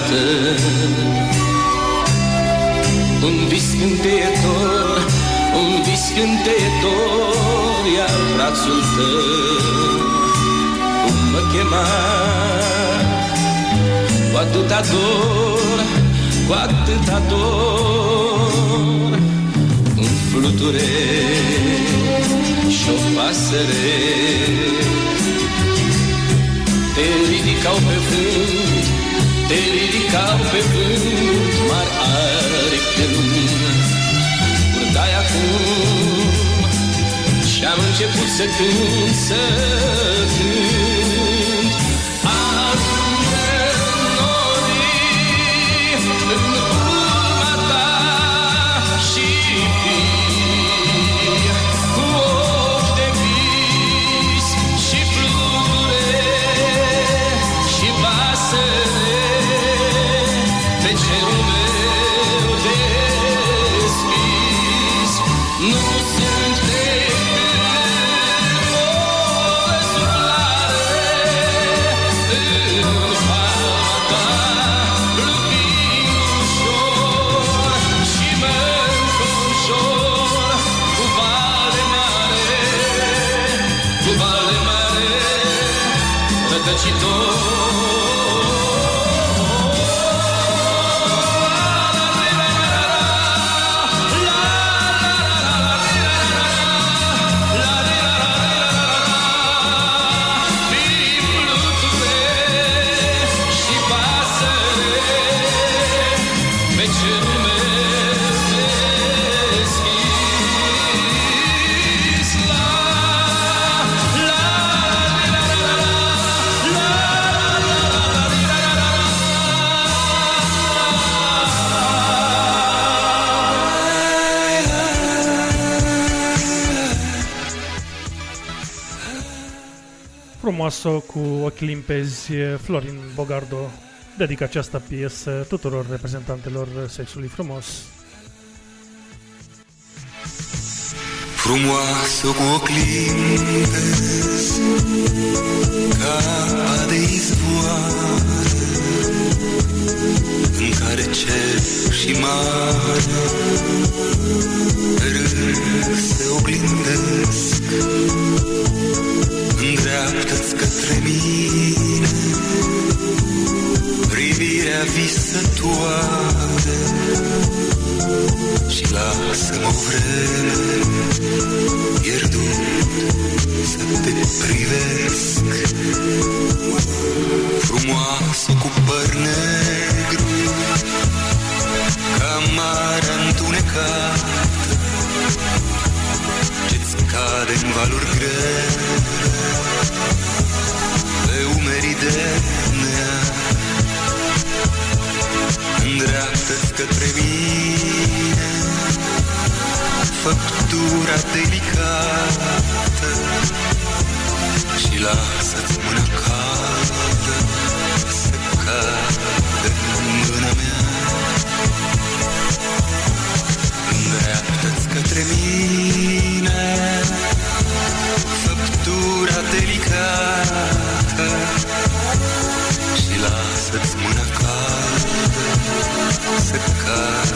deodată Un vis cânteitor, un vis cânteitor Iar brațul tău. Cum mă chema? Cu atâta dor, cu atâta dor Un fluture și o pasăre. Te ridicau pe vânt, te ridicau pe vânt, mari aripi de lumină, purtai acum și-am început să cânt, să cânt. Frumoasă cu ochi limpezi, Florin Bogardo dedică această piesă tuturor reprezentantelor sexului frumos. Frumoasă cu ochi limpezi Ca apa de izvoare În care cer și mare Pe rând se oglindesc Îndreaptă-ți către mine. Privirea visătoare Și lasă-mă o vreme pierdut să te privesc. Frumoasă cu păr negru Ca marea întunecată Ce-ți cade în valuri grele Îndreaptă-ți către mine Făptura delicată. Și lasă-ți mâna caldă Să cadă în mâna mea Să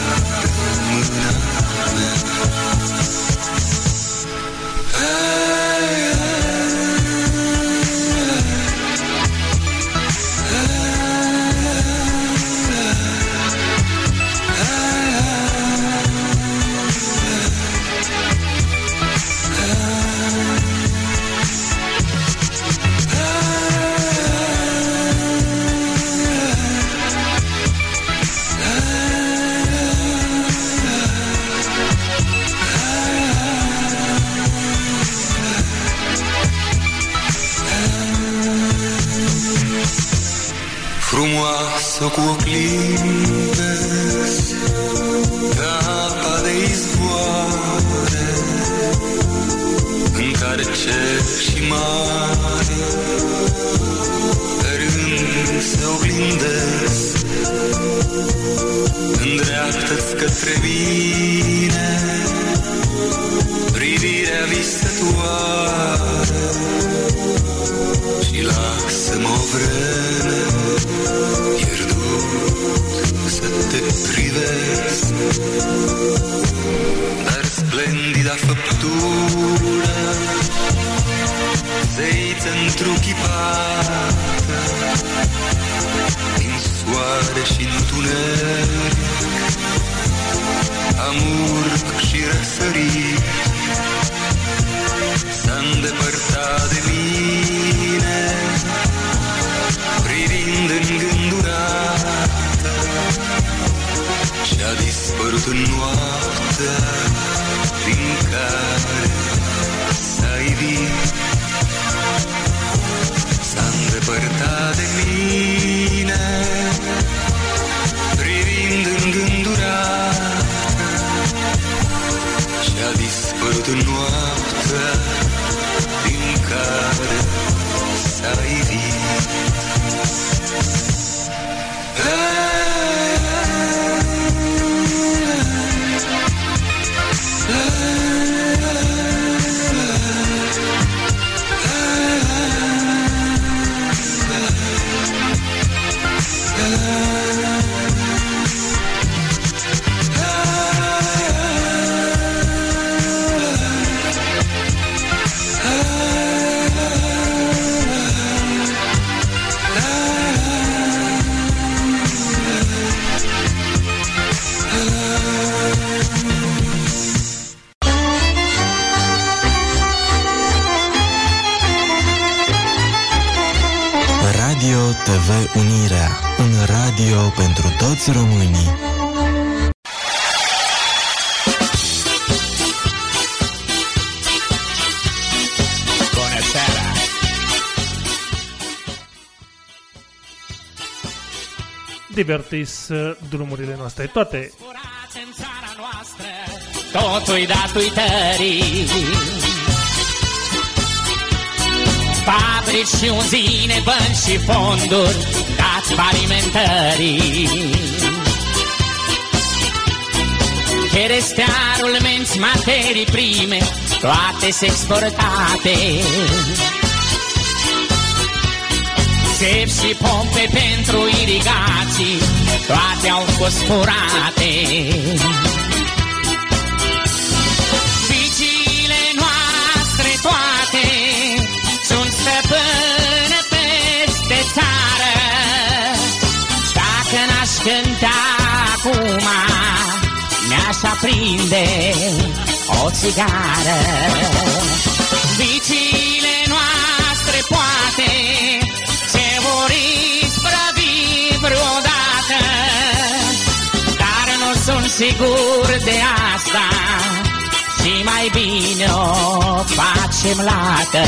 TV Unirea, un radio pentru toți românii. Bună seara! Divertis uh, drumurile noastre toate. Totul-i dat uitării Fabrici și uzine, bănci și fonduri Dați falimentării Cherestearul, menți, materii prime Toate se exportate. Țepi și pompe pentru irigații Toate au fost furate Mi-aș aprinde o țigară. Viciile noastre poate Se vor isprăvi vreodată Dar nu sunt sigur de asta. Și mai bine o facem lată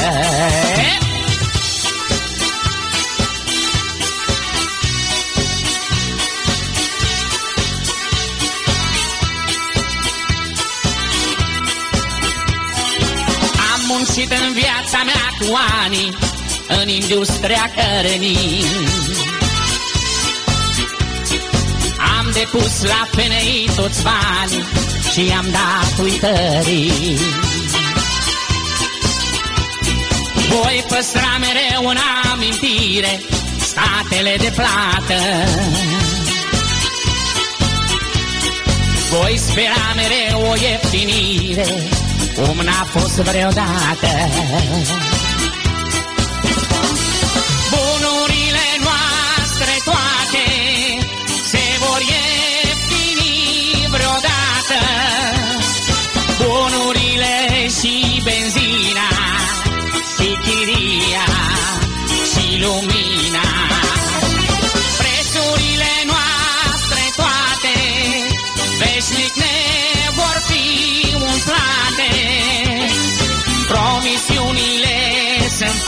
muncit în viața mea cu ani În industria cărnii Am depus la FNI toți bani Și am dat uitării. Voi păstra mereu în amintire Statele de plată. Voi spera mereu o ieftinire Cum n-a fost vreodată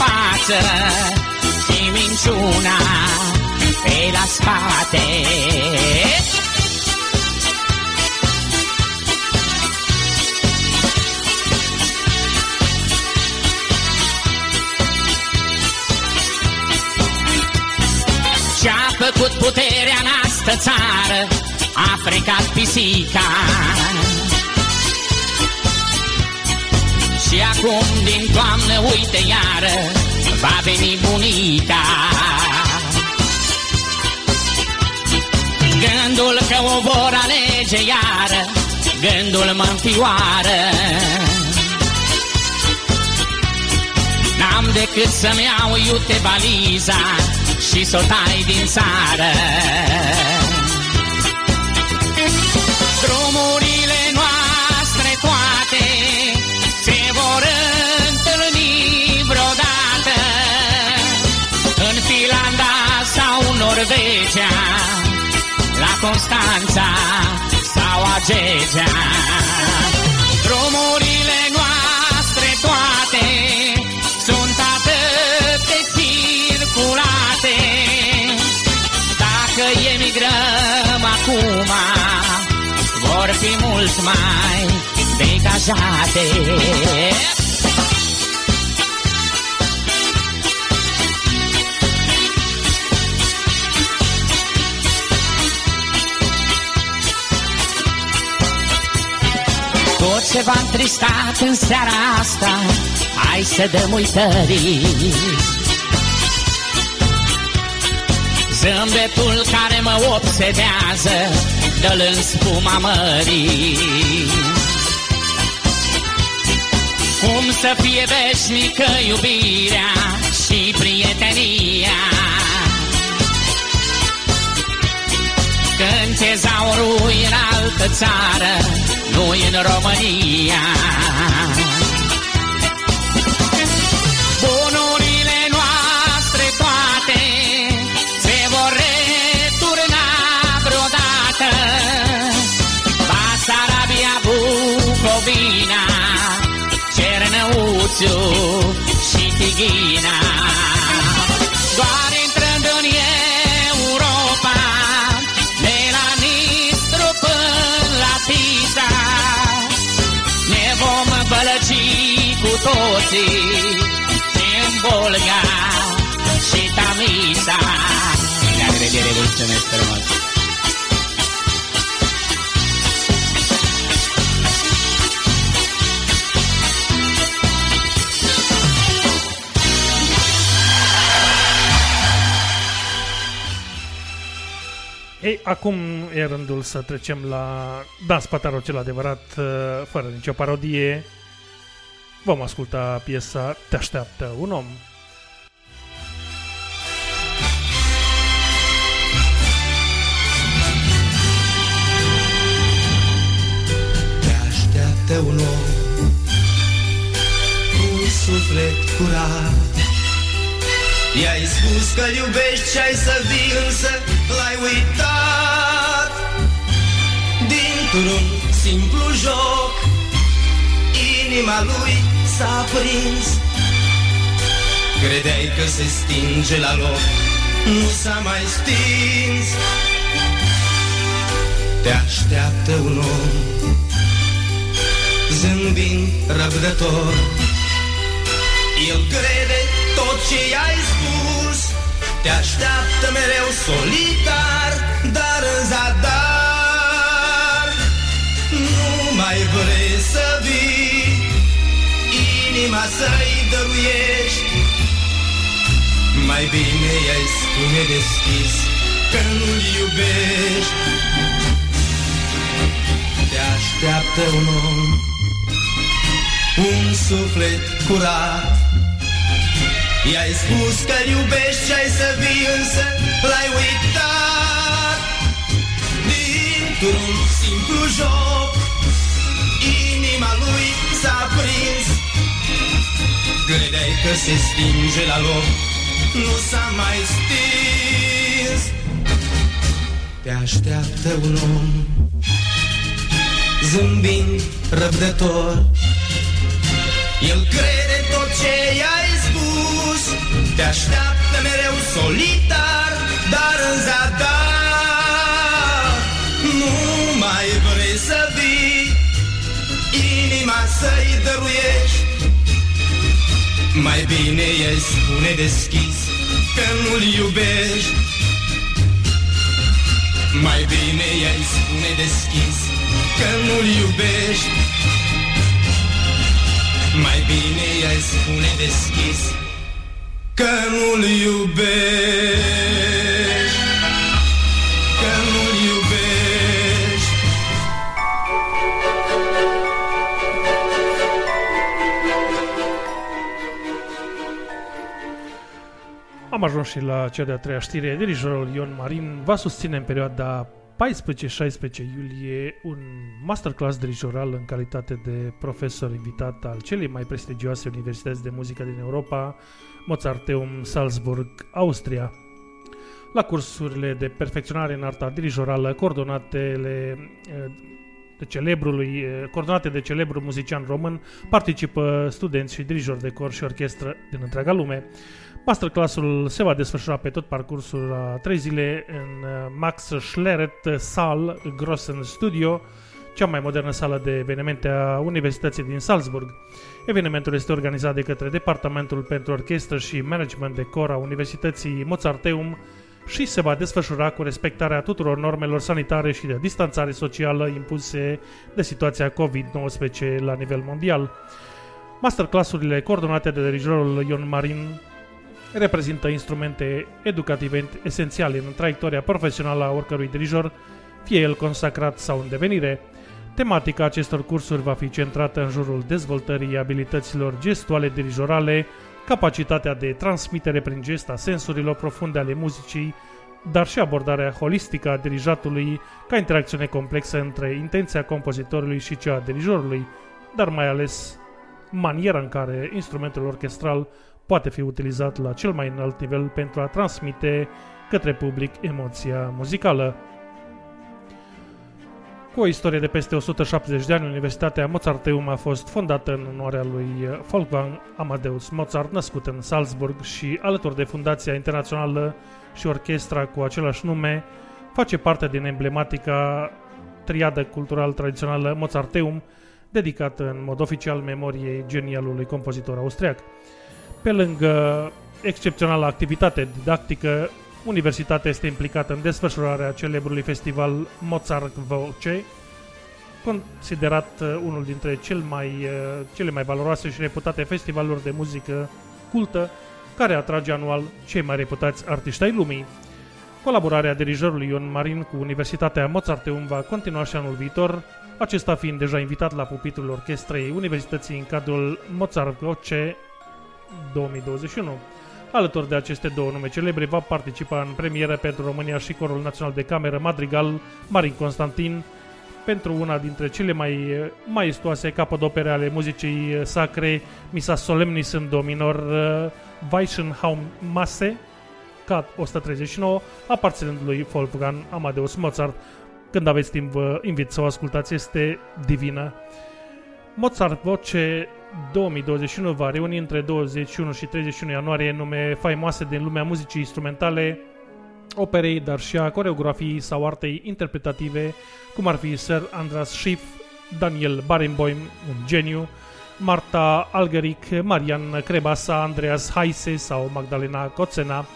față Și minciuna pe la spate. Ce-a făcut puterea noastră țară? A frecat pisica acum din toamnă uite iară Va veni bunica. Gândul că o vor alege iară Gândul mă înfioară. N-am decât să-mi iau iute valiza Și să o tai din țară sau Norvegia La Constanța sau Agegea. Drumurile noastre toate Sunt atât de circulate. Dacă emigrăm acum Vor fi mult mai degajate Tot se va întrista în seara asta. Hai să dăm uitării. Zâmbetul care mă obsedează Dă-l în spuma mării. Cum să fie veșnică iubirea și prietenia? Când tezaurul e în altă țară noi în România. Bunurile noastre toate se vor returna vreodată. Basarabia, Bucovina, Cernăuțiu și Tighina. Toții în Volga și Tamisa. La revedere, mulțumesc frumos! Ei, acum e rândul să trecem la dans patarul cel adevărat, uh, fără nicio parodie. Vom asculta piesa Te așteaptă un om. Te așteaptă un om Cu un suflet curat I-ai spus că iubești și ai să vii însă l-ai uitat Dintr-un simplu joc Inima lui s-a prins Credeai că se stinge la loc Nu s-a mai stins. Te așteaptă un om Zâmbind răbdător. El crede tot ce i-ai spus. Te așteaptă mereu solitar Dar în zadar. Nu mai vrei să vii Inima să-i dăruiești. Mai bine i-ai spune deschis Că nu-l iubești. Te așteaptă un om Un suflet curat. I-ai spus că iubești și ai să vii însă l-ai uitat. Dintr-un simplu joc Inima lui s-a prins Credeai că se stinge la loc. Nu s-a mai stins. Te așteaptă un om Zâmbind răbdător. El crede tot ce i-ai spus. Te așteaptă mereu solitar Dar în zadar. Nu mai vrei să vii. Inima să-i dăruiești Mai bine îi spune deschis Că nu-l iubești. Mai bine îi spune deschis Că nu-l iubești. Mai bine i-ai spune deschis Că nu-l iubești Am ajuns și la cea de-a treia știre. Dirijorul Ion Marin va susține în perioada 14-16 iulie un masterclass dirijoral în calitate de profesor invitat al celei mai prestigioase universități de muzică din Europa, Mozarteum Salzburg, Austria. La cursurile de perfecționare în arta dirijorală coordonatele eh, de celebrului, eh, coordonate de celebrul muzician român, participă studenți și dirijori de cor și orchestră din întreaga lume. Masterclassul se va desfășura pe tot parcursul la trei zile în uh, Max Schleret Saal Grossen Studio, cea mai modernă sală de evenimente a Universității din Salzburg. Evenimentul este organizat de către Departamentul pentru Orchestră și Management de Cor a Universității Mozarteum și se va desfășura cu respectarea tuturor normelor sanitare și de distanțare socială impuse de situația COVID-19 la nivel mondial. Masterclassurile coordonate de dirijorul Ion Marin reprezintă instrumente educative esențiale în traiectoria profesională a oricărui dirijor, fie el consacrat sau în devenire. Tematica acestor cursuri va fi centrată în jurul dezvoltării abilităților gestuale dirijorale, capacitatea de transmitere prin gest a sensurilor profunde ale muzicii, dar și abordarea holistică a dirijatului ca interacțiune complexă între intenția compozitorului și cea a dirijorului, dar mai ales maniera în care instrumentul orchestral poate fi utilizat la cel mai înalt nivel pentru a transmite către public emoția muzicală. Cu o istorie de peste 170 de ani, Universitatea Mozarteum a fost fondată în onoarea lui Wolfgang Amadeus Mozart, născut în Salzburg și alături de Fundația Internațională și orchestra cu același nume, face parte din emblematica triadă cultural tradițională Mozarteum, dedicat în mod oficial memoriei genialului compozitor austriac. Pe lângă excepțională activitate didactică, Universitatea este implicată în desfășurarea celebrului festival Mozart Voce, considerat uh, unul dintre cel mai, uh, cele mai valoroase și reputate festivaluri de muzică cultă, care atrage anual cei mai reputați artiști ai lumii. Colaborarea dirijorului Ion Marin cu Universitatea Mozarteum va continua și anul viitor, acesta fiind deja invitat la pupitrul orchestrei Universității în cadrul Mozart Voce 2021. Alături de aceste două nume celebre va participa în premieră pentru România și Corul Național de Cameră Madrigal Marin Constantin pentru una dintre cele mai maestoase capodopere ale muzicii sacre Misa Solemnis în do minor Weichenhaum Masse Cat 139 aparținând lui Wolfgang Amadeus Mozart când aveți timp vă invit să o ascultați, este divină. Mozart Voce 2021 va reuni între 21 și 31 ianuarie nume faimoase din lumea muzicii instrumentale, operei, dar și a coreografiei sau artei interpretative, cum ar fi Sir Andras Schiff, Daniel Barenboim, un geniu, Marta Algeric, Marian Crebasa, Andreas Heise sau Magdalena Coțena.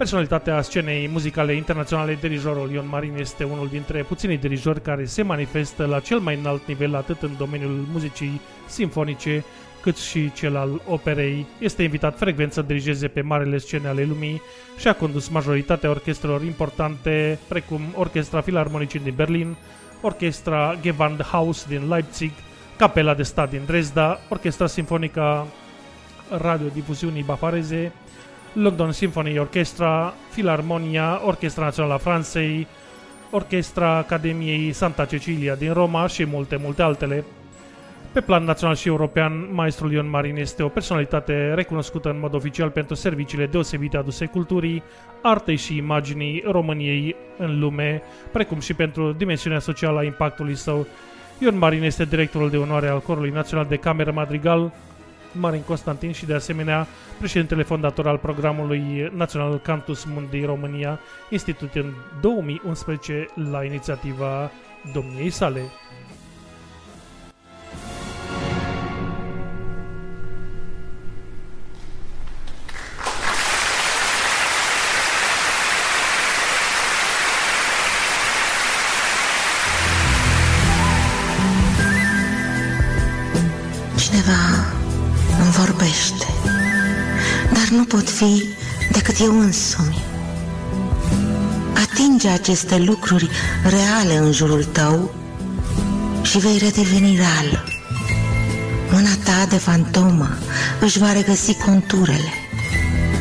Personalitatea scenei muzicale internaționale, dirijorul Ion Marin este unul dintre puținii dirijori care se manifestă la cel mai înalt nivel atât în domeniul muzicii simfonice, cât și cel al operei. Este invitat frecvent să dirigeze pe marele scene ale lumii și a condus majoritatea orchestrelor importante, precum Orchestra Filarmonicii din Berlin, Orchestra Gewandhaus din Leipzig, Capela de Stat din Dresda, Orchestra Sinfonică Radiodifuziunii Bafareze, London Symphony Orchestra, Filarmonia, Orchestra Națională a Franței, Orchestra Academiei Santa Cecilia din Roma și multe, multe altele. Pe plan național și european, maestrul Ion Marin este o personalitate recunoscută în mod oficial pentru serviciile deosebite aduse culturii, artei și imaginii României în lume, precum și pentru dimensiunea socială a impactului său. Ion Marin este directorul de onoare al Corului Național de Cameră Madrigal, Marin Constantin și de asemenea președintele fondator al programului național Cantus Mundi România, instituit în 2011 la inițiativa domniei sale. Pot fi decât eu însumi. Atinge aceste lucruri reale în jurul tău și vei redeveni real. Mâna ta de fantomă își va regăsi conturele.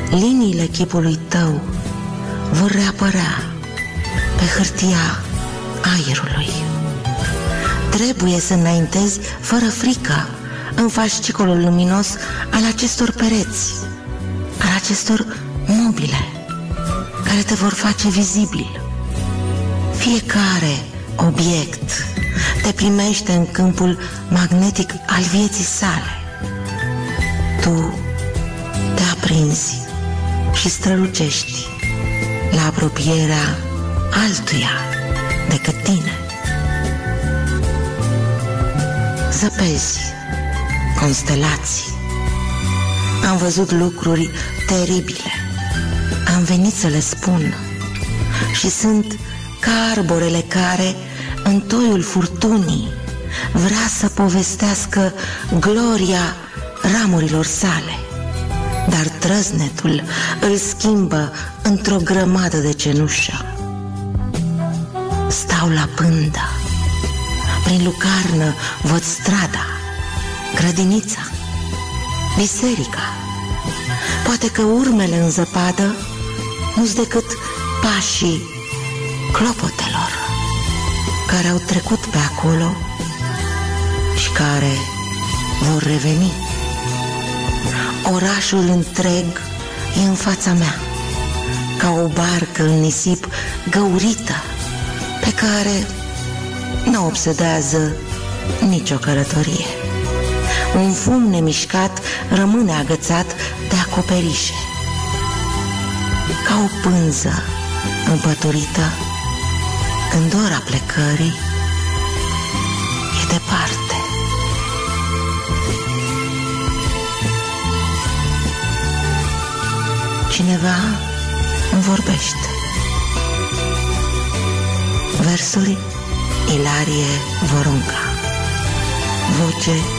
Liniile chipului tău vor reapărea pe hârtia aerului. Trebuie să înaintezi fără frică în fascicolul luminos al acestor pereți, al acestor mobile, care te vor face vizibil. Fiecare obiect te primește în câmpul magnetic al vieții sale. Tu te aprinzi și strălucești la apropierea altuia decât tine. Zăpezi constelații. Am văzut lucruri teribile. Am venit să le spun. Și sunt ca arborele care, în toiul furtunii, vrea să povestească gloria ramurilor sale. Dar trăznetul îl schimbă într-o grămadă de cenușă. Stau la pândă, prin lucarnă văd strada, grădinița, biserica. Poate că urmele în zăpadă nu-s decât pașii clopotelor care au trecut pe acolo și care vor reveni. Orașul întreg e în fața mea, ca o barcă în nisip găurită, pe care nu obsedează nicio călătorie. Un fum nemișcat rămâne agățat de acoperișe. Ca o pânză împăturită, în dora plecării, e departe. Cineva îmi vorbește. Versuri Ilarie Vorunca Voce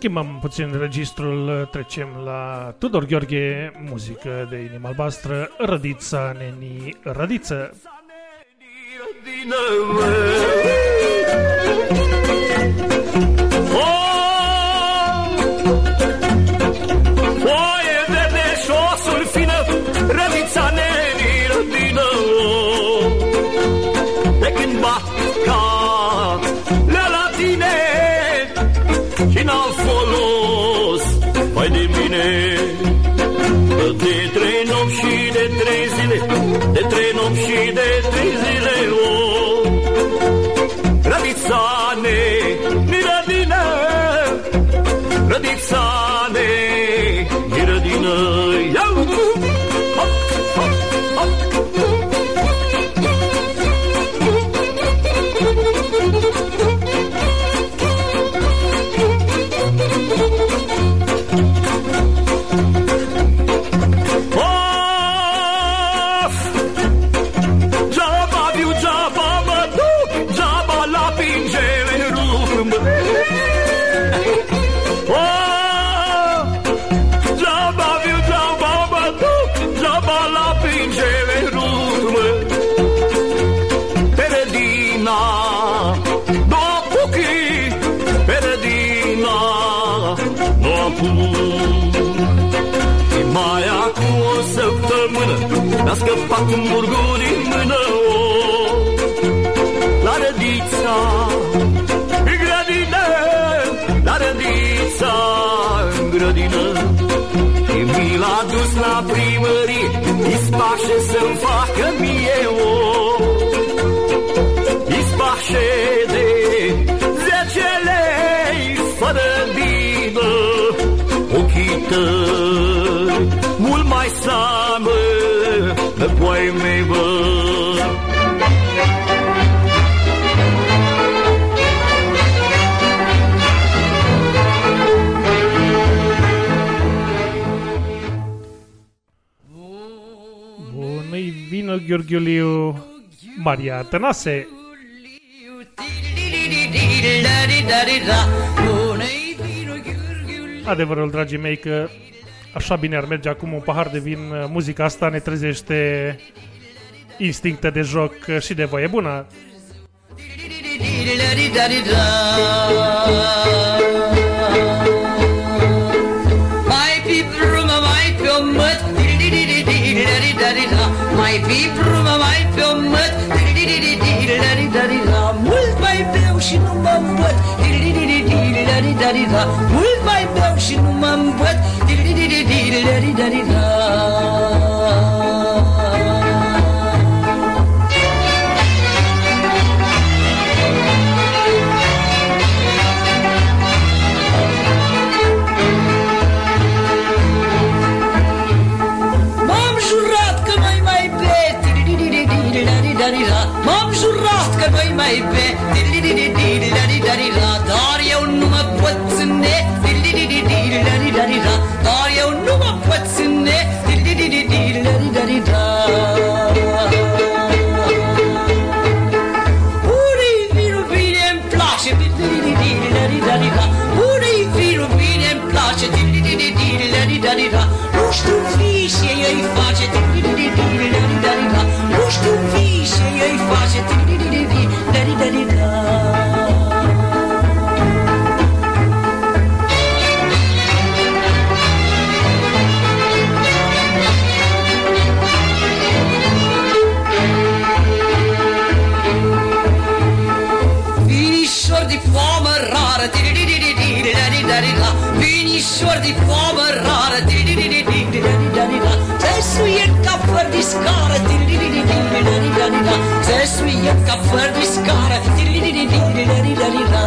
Schimbăm puțin registrul, trecem la Tudor Gheorghe, muzică de inima albastră, Rădița Neni Rădiță. Oaie un burgur din mână oh. La rădița În grădină La rădița În grădină Și mi l-a dus la primărie Ispașe să-mi facă mie oh. Ispașe de Zece lei Fără vină Ochii tăi Mult mai seamă Gheorghiuliu Maria Tănase Adevărul, dragii mei, că așa bine ar merge acum un pahar de vin. Muzica asta ne trezește instincte de joc și de voie bună. Mai fi brumă, mai pe o măt Mai fi brumă, mai pe o măt. Mult mai beau și nu mă îmbăt Mult mai beau și nu mă îmbăt diskare Dilli-di-di-dilli-da-di-da-di-da Ses mi jaka för diskare Dilli-di-di-dilli-da-di-da-di-da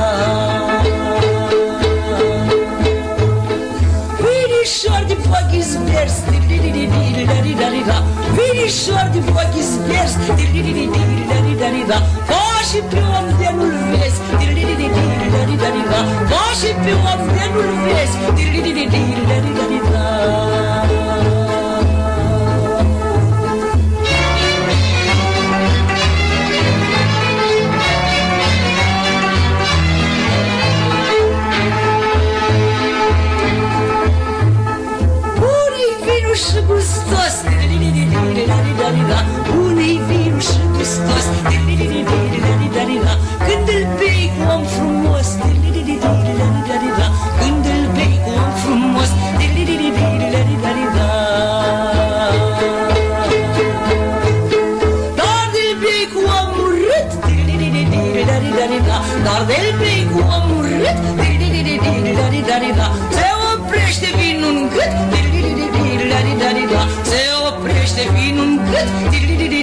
Винишор ди боги сберс Dilli-di-di-dilli-da-di-da-di-da Винишор ди боги сберс Dilli-di-di-dilli-da-di-da-di-da Боже, пивом вернуль весь Dilli-di-di-dilli-da-di-da-di-da Боже, пивом вернуль gustos Când îl bei cu om frumos Când îl bei cu om frumos Dar de-l bei cu om urât Dar de-l bei cu om urât Se oprește vinul în gât Se oprește vinul în gât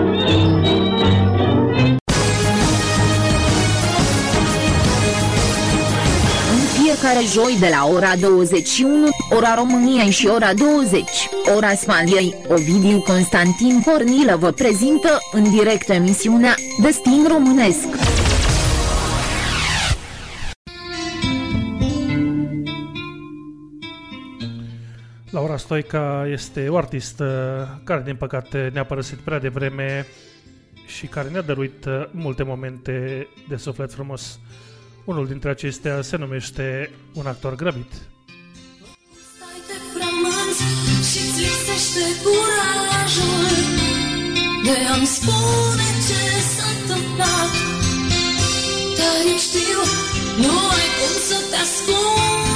Fiecare joi de la ora 21, ora României și ora 20, ora Spaniei, Ovidiu Constantin Pornilă vă prezintă în direct emisiunea Destin Românesc. Laura Stoica este o artistă care, din păcate, ne-a părăsit prea devreme și care ne-a dăruit uh, multe momente de suflet frumos. Unul dintre acestea se numește Un actor grăbit. frămânți Și-ți lipsește curajul. De a-mi spune ce s-a întâmplat. Dar eu știu, nu ai cum să te ascunzi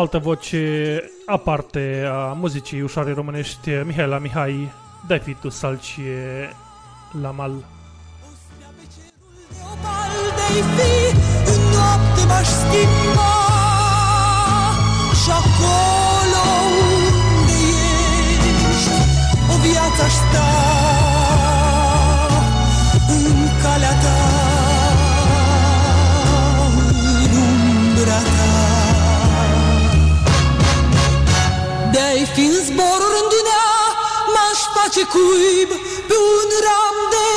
O altă voce aparte a muzicii ușoare românești, Mihaela Mihai, dai fi tu salci la mal. de fi În noapte m-aș schimba Și acolo unde ești O viață aș sta M-aș face cuib Pe un ram de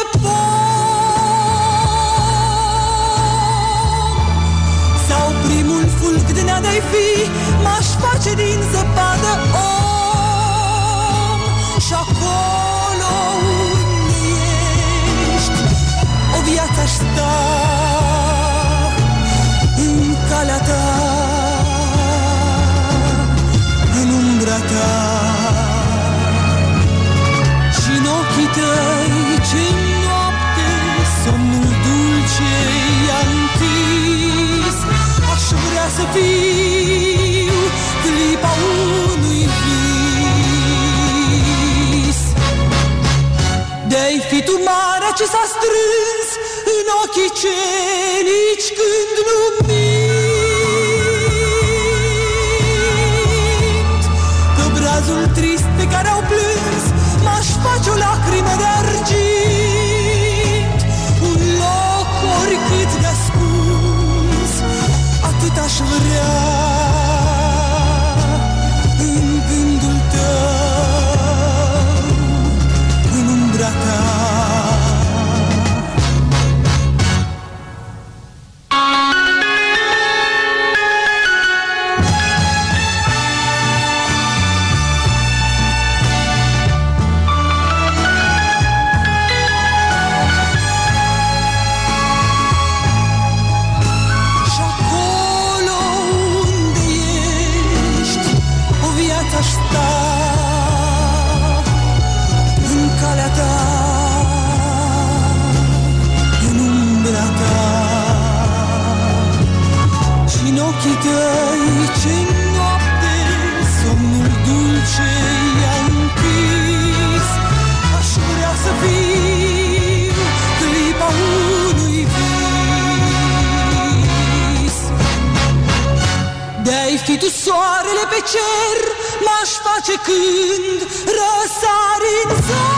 Sau primul fulg de nea de-ai fi M-aș face din zăpadă ce s-a strâns în ochii ce nici când nu pe cer M-aș face când răsari în zori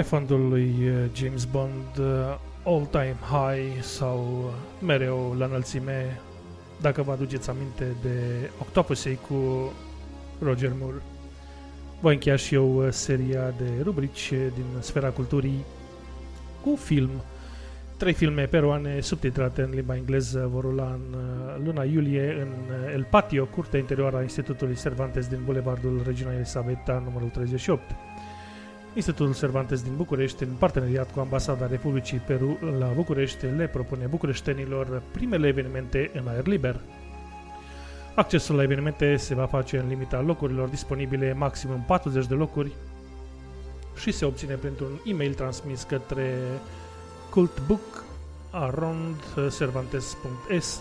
Pe fondul lui uh, James Bond, uh, All Time High sau uh, mereu la înălțime, dacă vă aduceți aminte de Octopussy cu Roger Moore. Voi încheia și eu uh, seria de rubrici uh, din sfera culturii cu film. Trei filme peruane subtitrate în limba engleză vor rula în uh, luna iulie în uh, El Patio, curtea interioară a Institutului Cervantes din Bulevardul Regina Elisabeta, numărul 38. Institutul Cervantes din București, în parteneriat cu Ambasada Republicii Peru la București, le propune bucureștenilor primele evenimente în aer liber. Accesul la evenimente se va face în limita locurilor disponibile, maximum 40 de locuri, și se obține printr-un e-mail transmis către cultbook.arondcervantes.s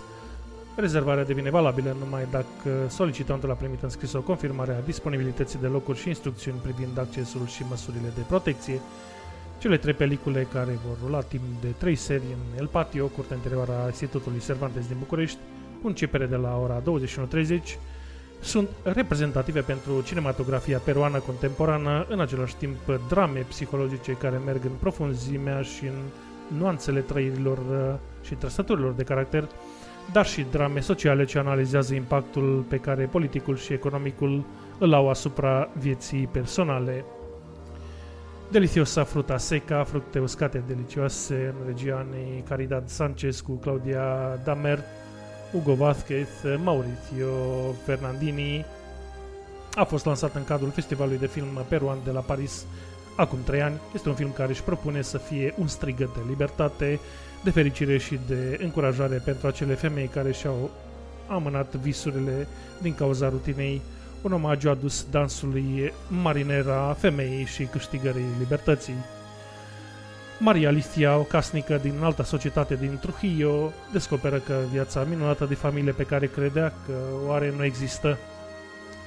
Rezervarea devine valabilă numai dacă solicitantul a primit în scris o confirmare a disponibilității de locuri și instrucțiuni privind accesul și măsurile de protecție. Cele trei pelicule care vor rula timp de trei serii în El Patio, curtea interioară a Institutului Cervantes din București, cu începere de la ora 21.30, sunt reprezentative pentru cinematografia peruană contemporană, în același timp drame psihologice care merg în profunzimea și în nuanțele trăirilor uh, și trăsăturilor de caracter, dar și drame sociale ce analizează impactul pe care politicul și economicul îl au asupra vieții personale. Deliciosa fruta seca, fructe uscate delicioase în regia Anei Caridad Sanchez cu Claudia Damer, Hugo Vasquez, Mauricio Fernandini, a fost lansat în cadrul Festivalului de Film Peruan de la Paris acum trei ani. Este un film care își propune să fie un strigăt de libertate, de fericire și de încurajare pentru acele femei care și-au amânat visurile din cauza rutinei, un omagiu adus dansului marinera femeii și câștigării libertății. Maria Alicia, o casnică din alta societate din Trujillo, descoperă că viața minunată de familie pe care credea că o are nu există.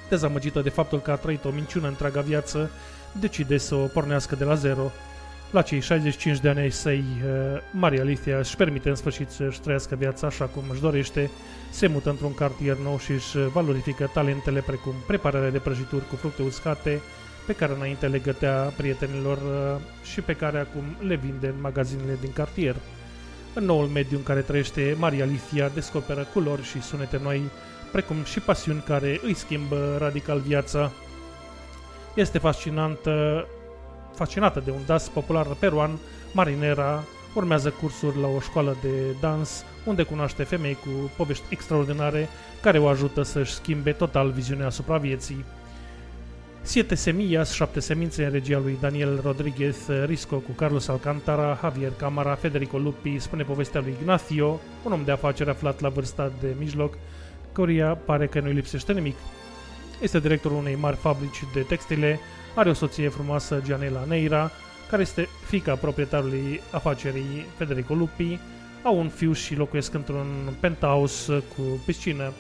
Dezamăgită de faptul că a trăit o minciună întreaga viață, decide să o pornească de la zero. La cei 65 de ani ai săi, eh, Maria Alicia își permite în sfârșit să-și trăiască viața așa cum își dorește, se mută într-un cartier nou și își valorifică talentele precum prepararea de prăjituri cu fructe uscate, pe care înainte le gătea prietenilor eh, și pe care acum le vinde în magazinele din cartier. În noul mediu în care trăiește, Maria Alicia descoperă culori și sunete noi, precum și pasiuni care îi schimbă radical viața. Este fascinantă, fascinată de un das popular peruan, Marinera, urmează cursuri la o școală de dans, unde cunoaște femei cu povești extraordinare care o ajută să-și schimbe total viziunea asupra vieții. Siete Semillas, șapte semințe în regia lui Daniel Rodriguez, Risco cu Carlos Alcantara, Javier Camara, Federico Lupi, spune povestea lui Ignacio, un om de afaceri aflat la vârsta de mijloc, căruia pare că nu-i lipsește nimic. Este directorul unei mari fabrici de textile, are o soție frumoasă, Gianela Neira, care este fica proprietarului afacerii Federico Lupi, au un fiu și locuiesc într-un penthouse cu piscină.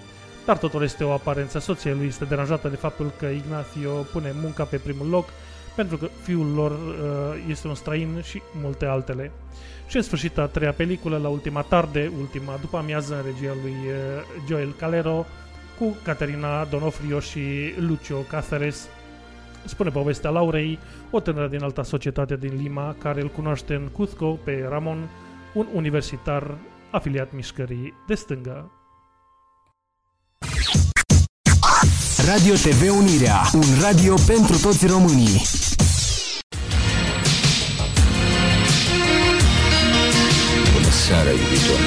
Dar totul este o aparență. Soția lui este deranjată de faptul că Ignacio pune munca pe primul loc, pentru că fiul lor uh, este un străin și multe altele. Și în sfârșit a treia peliculă, la ultima tarde, ultima după amiază în regia lui uh, Joel Calero, cu Caterina Donofrio și Lucio Cáceres, spune povestea Laurei, o tânără din alta societate din Lima, care îl cunoaște în Cuzco pe Ramon, un universitar afiliat mișcării de stânga. Radio TV Unirea, un radio pentru toți românii. Bună seara, iubitor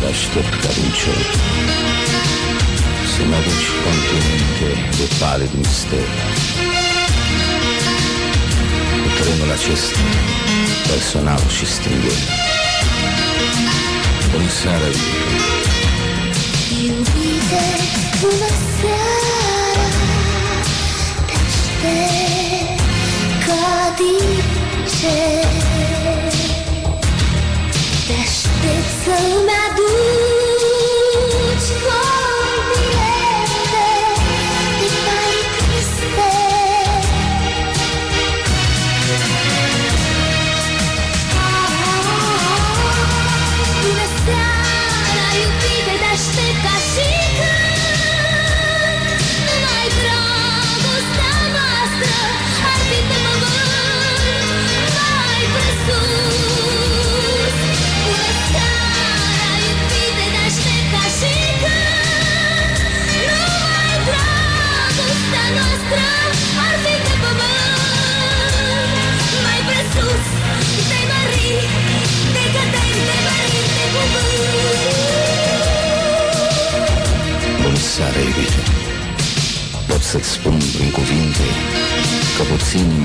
Te aștept ca din cer Să-mi aduci continente de palid mister Cu trenul acesta personal și stringent Bună seara, iubitor Iubite, bună seara! Te aștept ca din cer. Te aștept să-mi aduci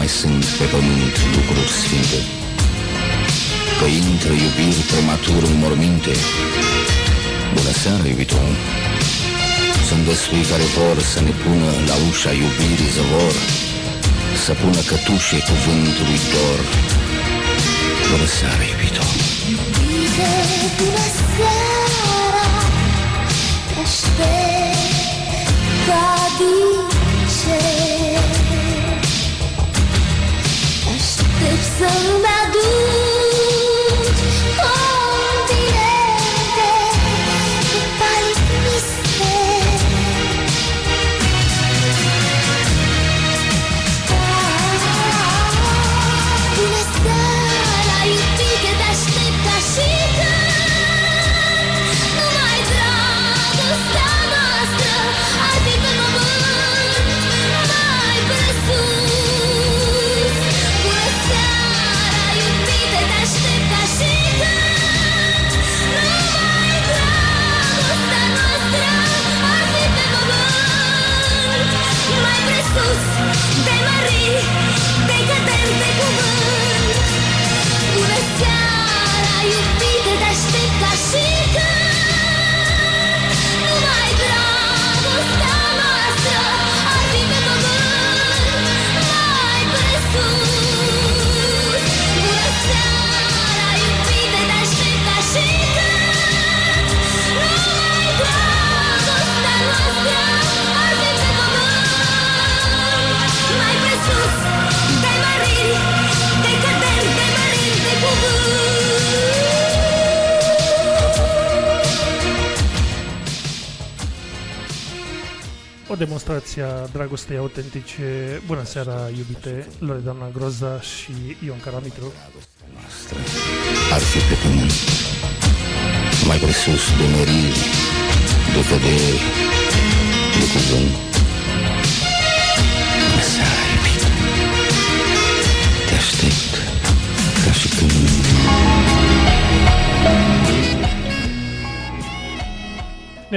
mai sunt pe pământ lucruri sfinte. Că intră iubiri prematur în morminte. Bună seara, iubito Sunt destui care vor să ne pună la ușa iubirii zăvor Să pună cătușe cuvântului dor. Bună seara, iubito Iubite, bună seara! Te aștept ca din aștept să-mi demonstrație a dragostei autentice. Bună seara, iubite Loredana Groza și Ion Caramitru. Ar fi pe pământ, mai presus de măriri, de vedere, de cuvânt.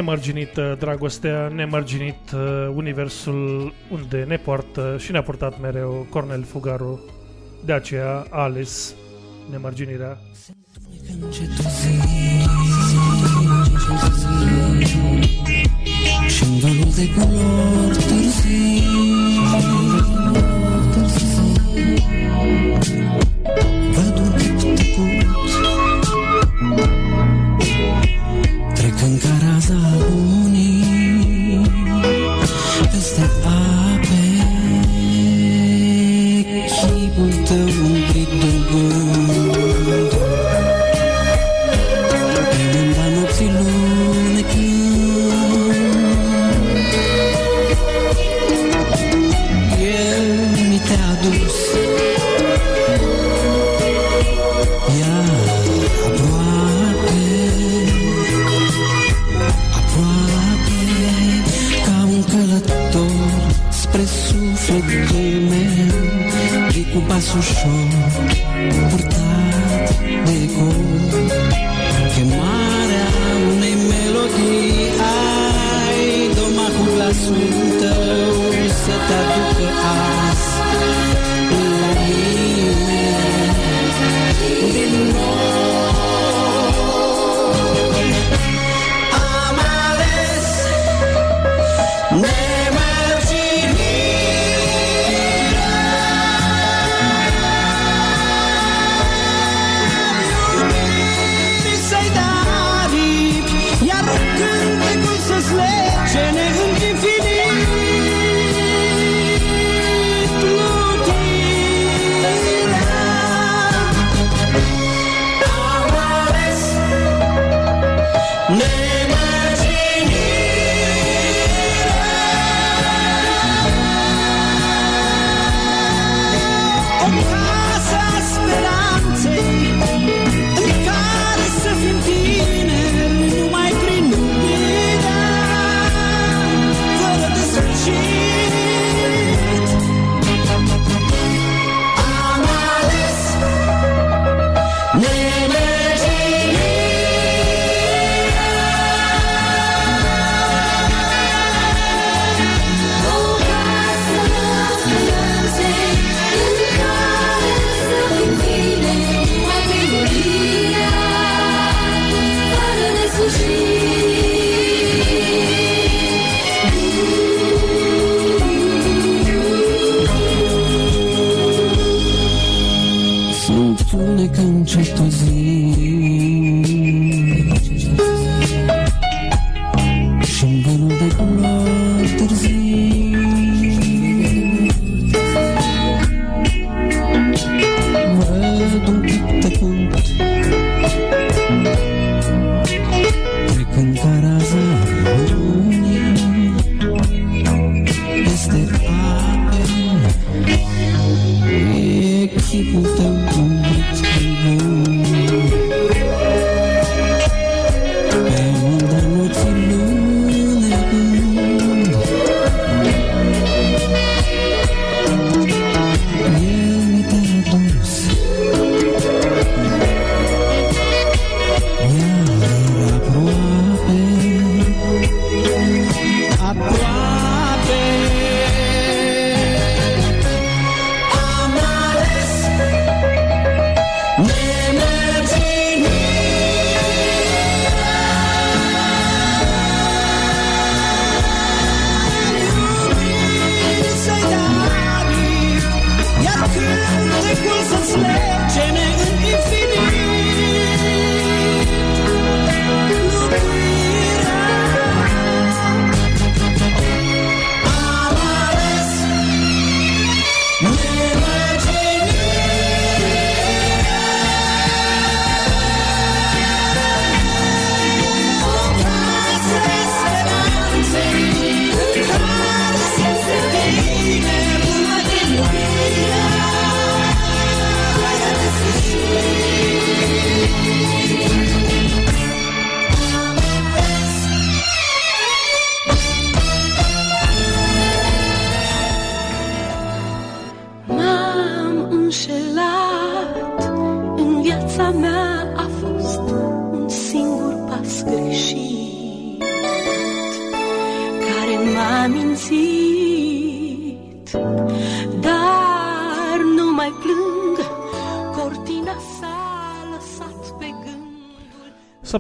nemărginit uh, dragostea, nemărginit uh, universul unde ne poartă și ne-a portat mereu Cornel Fugaru. De aceea a ales nemărginirea. Trecând ca Sahu.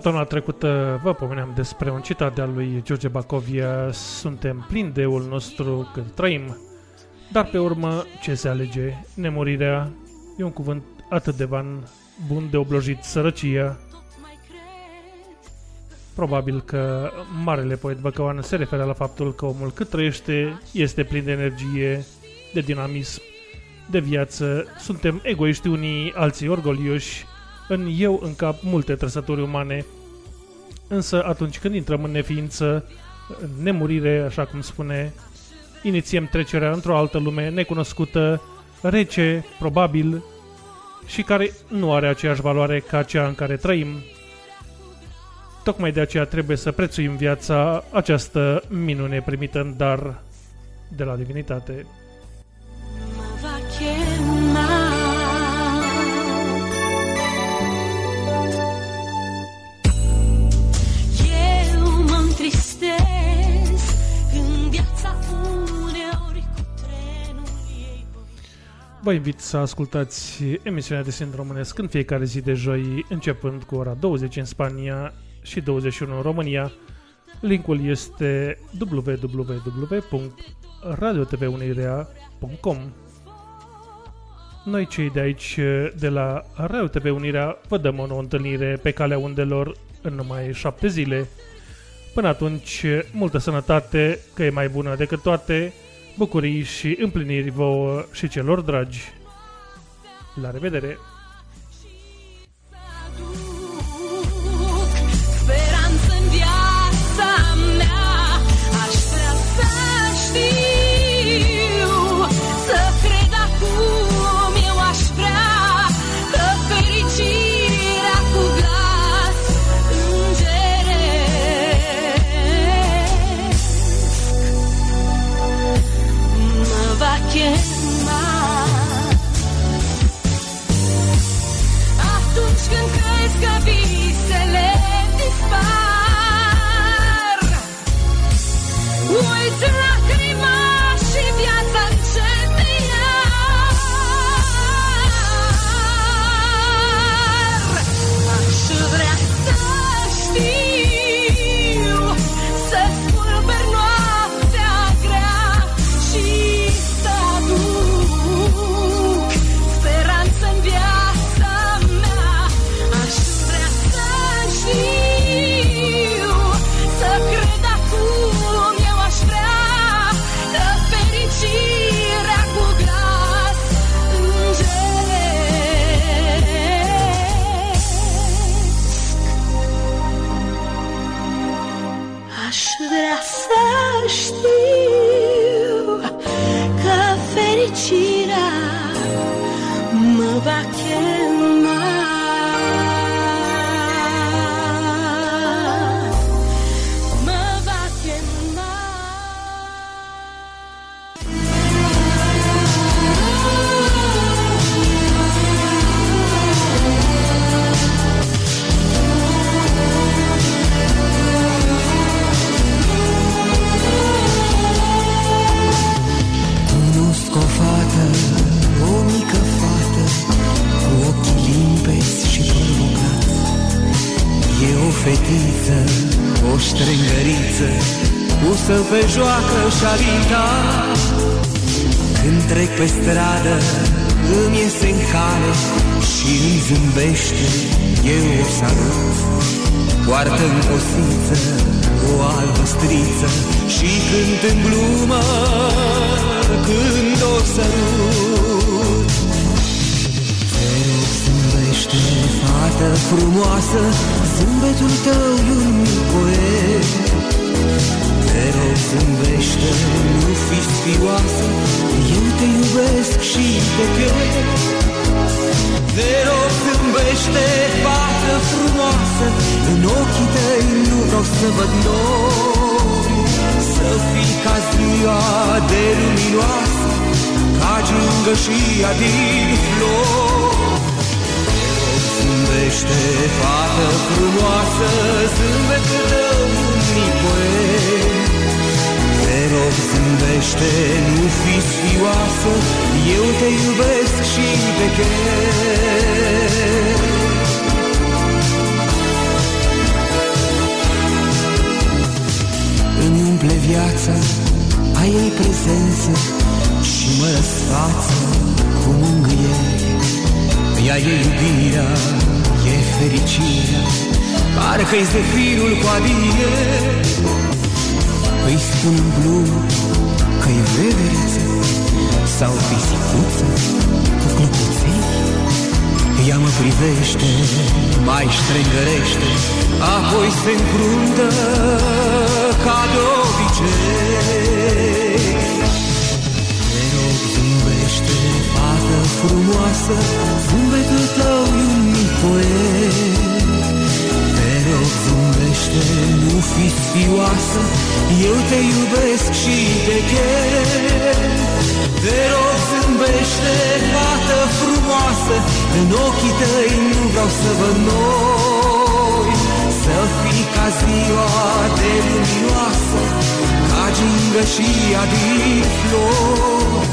Săptămâna trecută vă pomeneam despre un citat de-al lui George Bacovia Suntem plini de eul nostru când trăim. Dar pe urmă ce se alege? Nemurirea e un cuvânt atât de van bun de oblojit sărăcia. Probabil că marele poet Băcăoan se referă la faptul că omul cât trăiește este plin de energie, de dinamism, de viață, suntem egoiști unii, alții orgolioși, în eu în cap multe trăsături umane, însă atunci când intrăm în neființă, în nemurire, așa cum spune, inițiem trecerea într-o altă lume necunoscută, rece, probabil, și care nu are aceeași valoare ca cea în care trăim. Tocmai de aceea trebuie să prețuim viața, această minune primită în dar de la divinitate. Vă invit să ascultați emisiunea de Sind Românesc în fiecare zi de joi, începând cu ora 20 în Spania și 21 în România. Linkul este www.radiotvunirea.com Noi cei de aici, de la Radio TV Unirea, vă dăm o nouă întâlnire pe calea undelor în numai șapte zile. Până atunci, multă sănătate, că e mai bună decât toate, bucurii și împliniri vouă și celor dragi. La revedere! părtășia din loc. Răspundește, fată frumoasă, zâmbetul tău unipoe. Te rog, zâmbește, nu fi spioasă, eu te iubesc și te chem. Îmi umple viața, ai ei prezență mă răsfață cu mângâiere. Ea e iubirea, e fericirea, parcă-i zefirul cu adie. Îi spun în glumă că e veveriță sau pisicuță cu clopoței. Ea mă privește, mai strângărește, apoi se încruntă ca de obicei. Frumoasă, zâmbetul tău e un mic poet. Te rog, zâmbește, nu fi sfioasă, eu te iubesc și te chem. Te rog, zâmbește, fată frumoasă, în ochii tăi nu vreau să văd noi. Să fii ca ziua de luminoasă, ca gingășia din flori.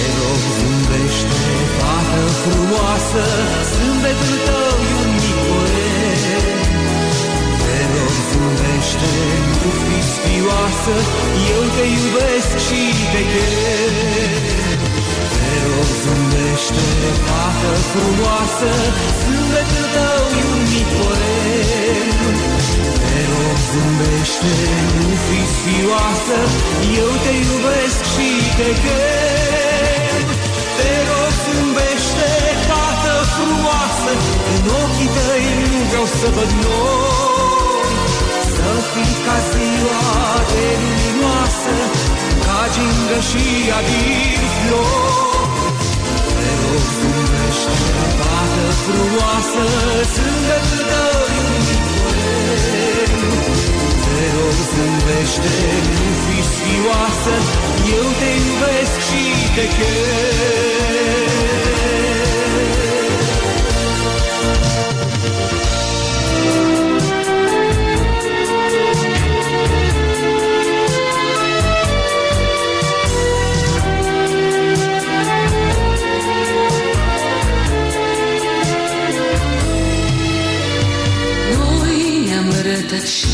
Te rog, zâmbește, fată frumoasă, zâmbetul tău e un mic poet. Te rog, zâmbește, nu fi sfioasă, eu te iubesc și te chem. Te rog, zâmbește, fată frumoasă, zâmbetul tău e un mic poem. Te rog, zâmbește, nu fi sfioasă, eu te iubesc și te chem. În ochii tăi nu vreau să văd noi. Să fii ca ziua de luminoasă, ca gingășia din flori. Te rog, zâmbește, fată frumoasă, zâmbetul tău e un mic poem. Te rog, zâmbește, nu fi sfioasă, eu te iubesc și te chem. touch.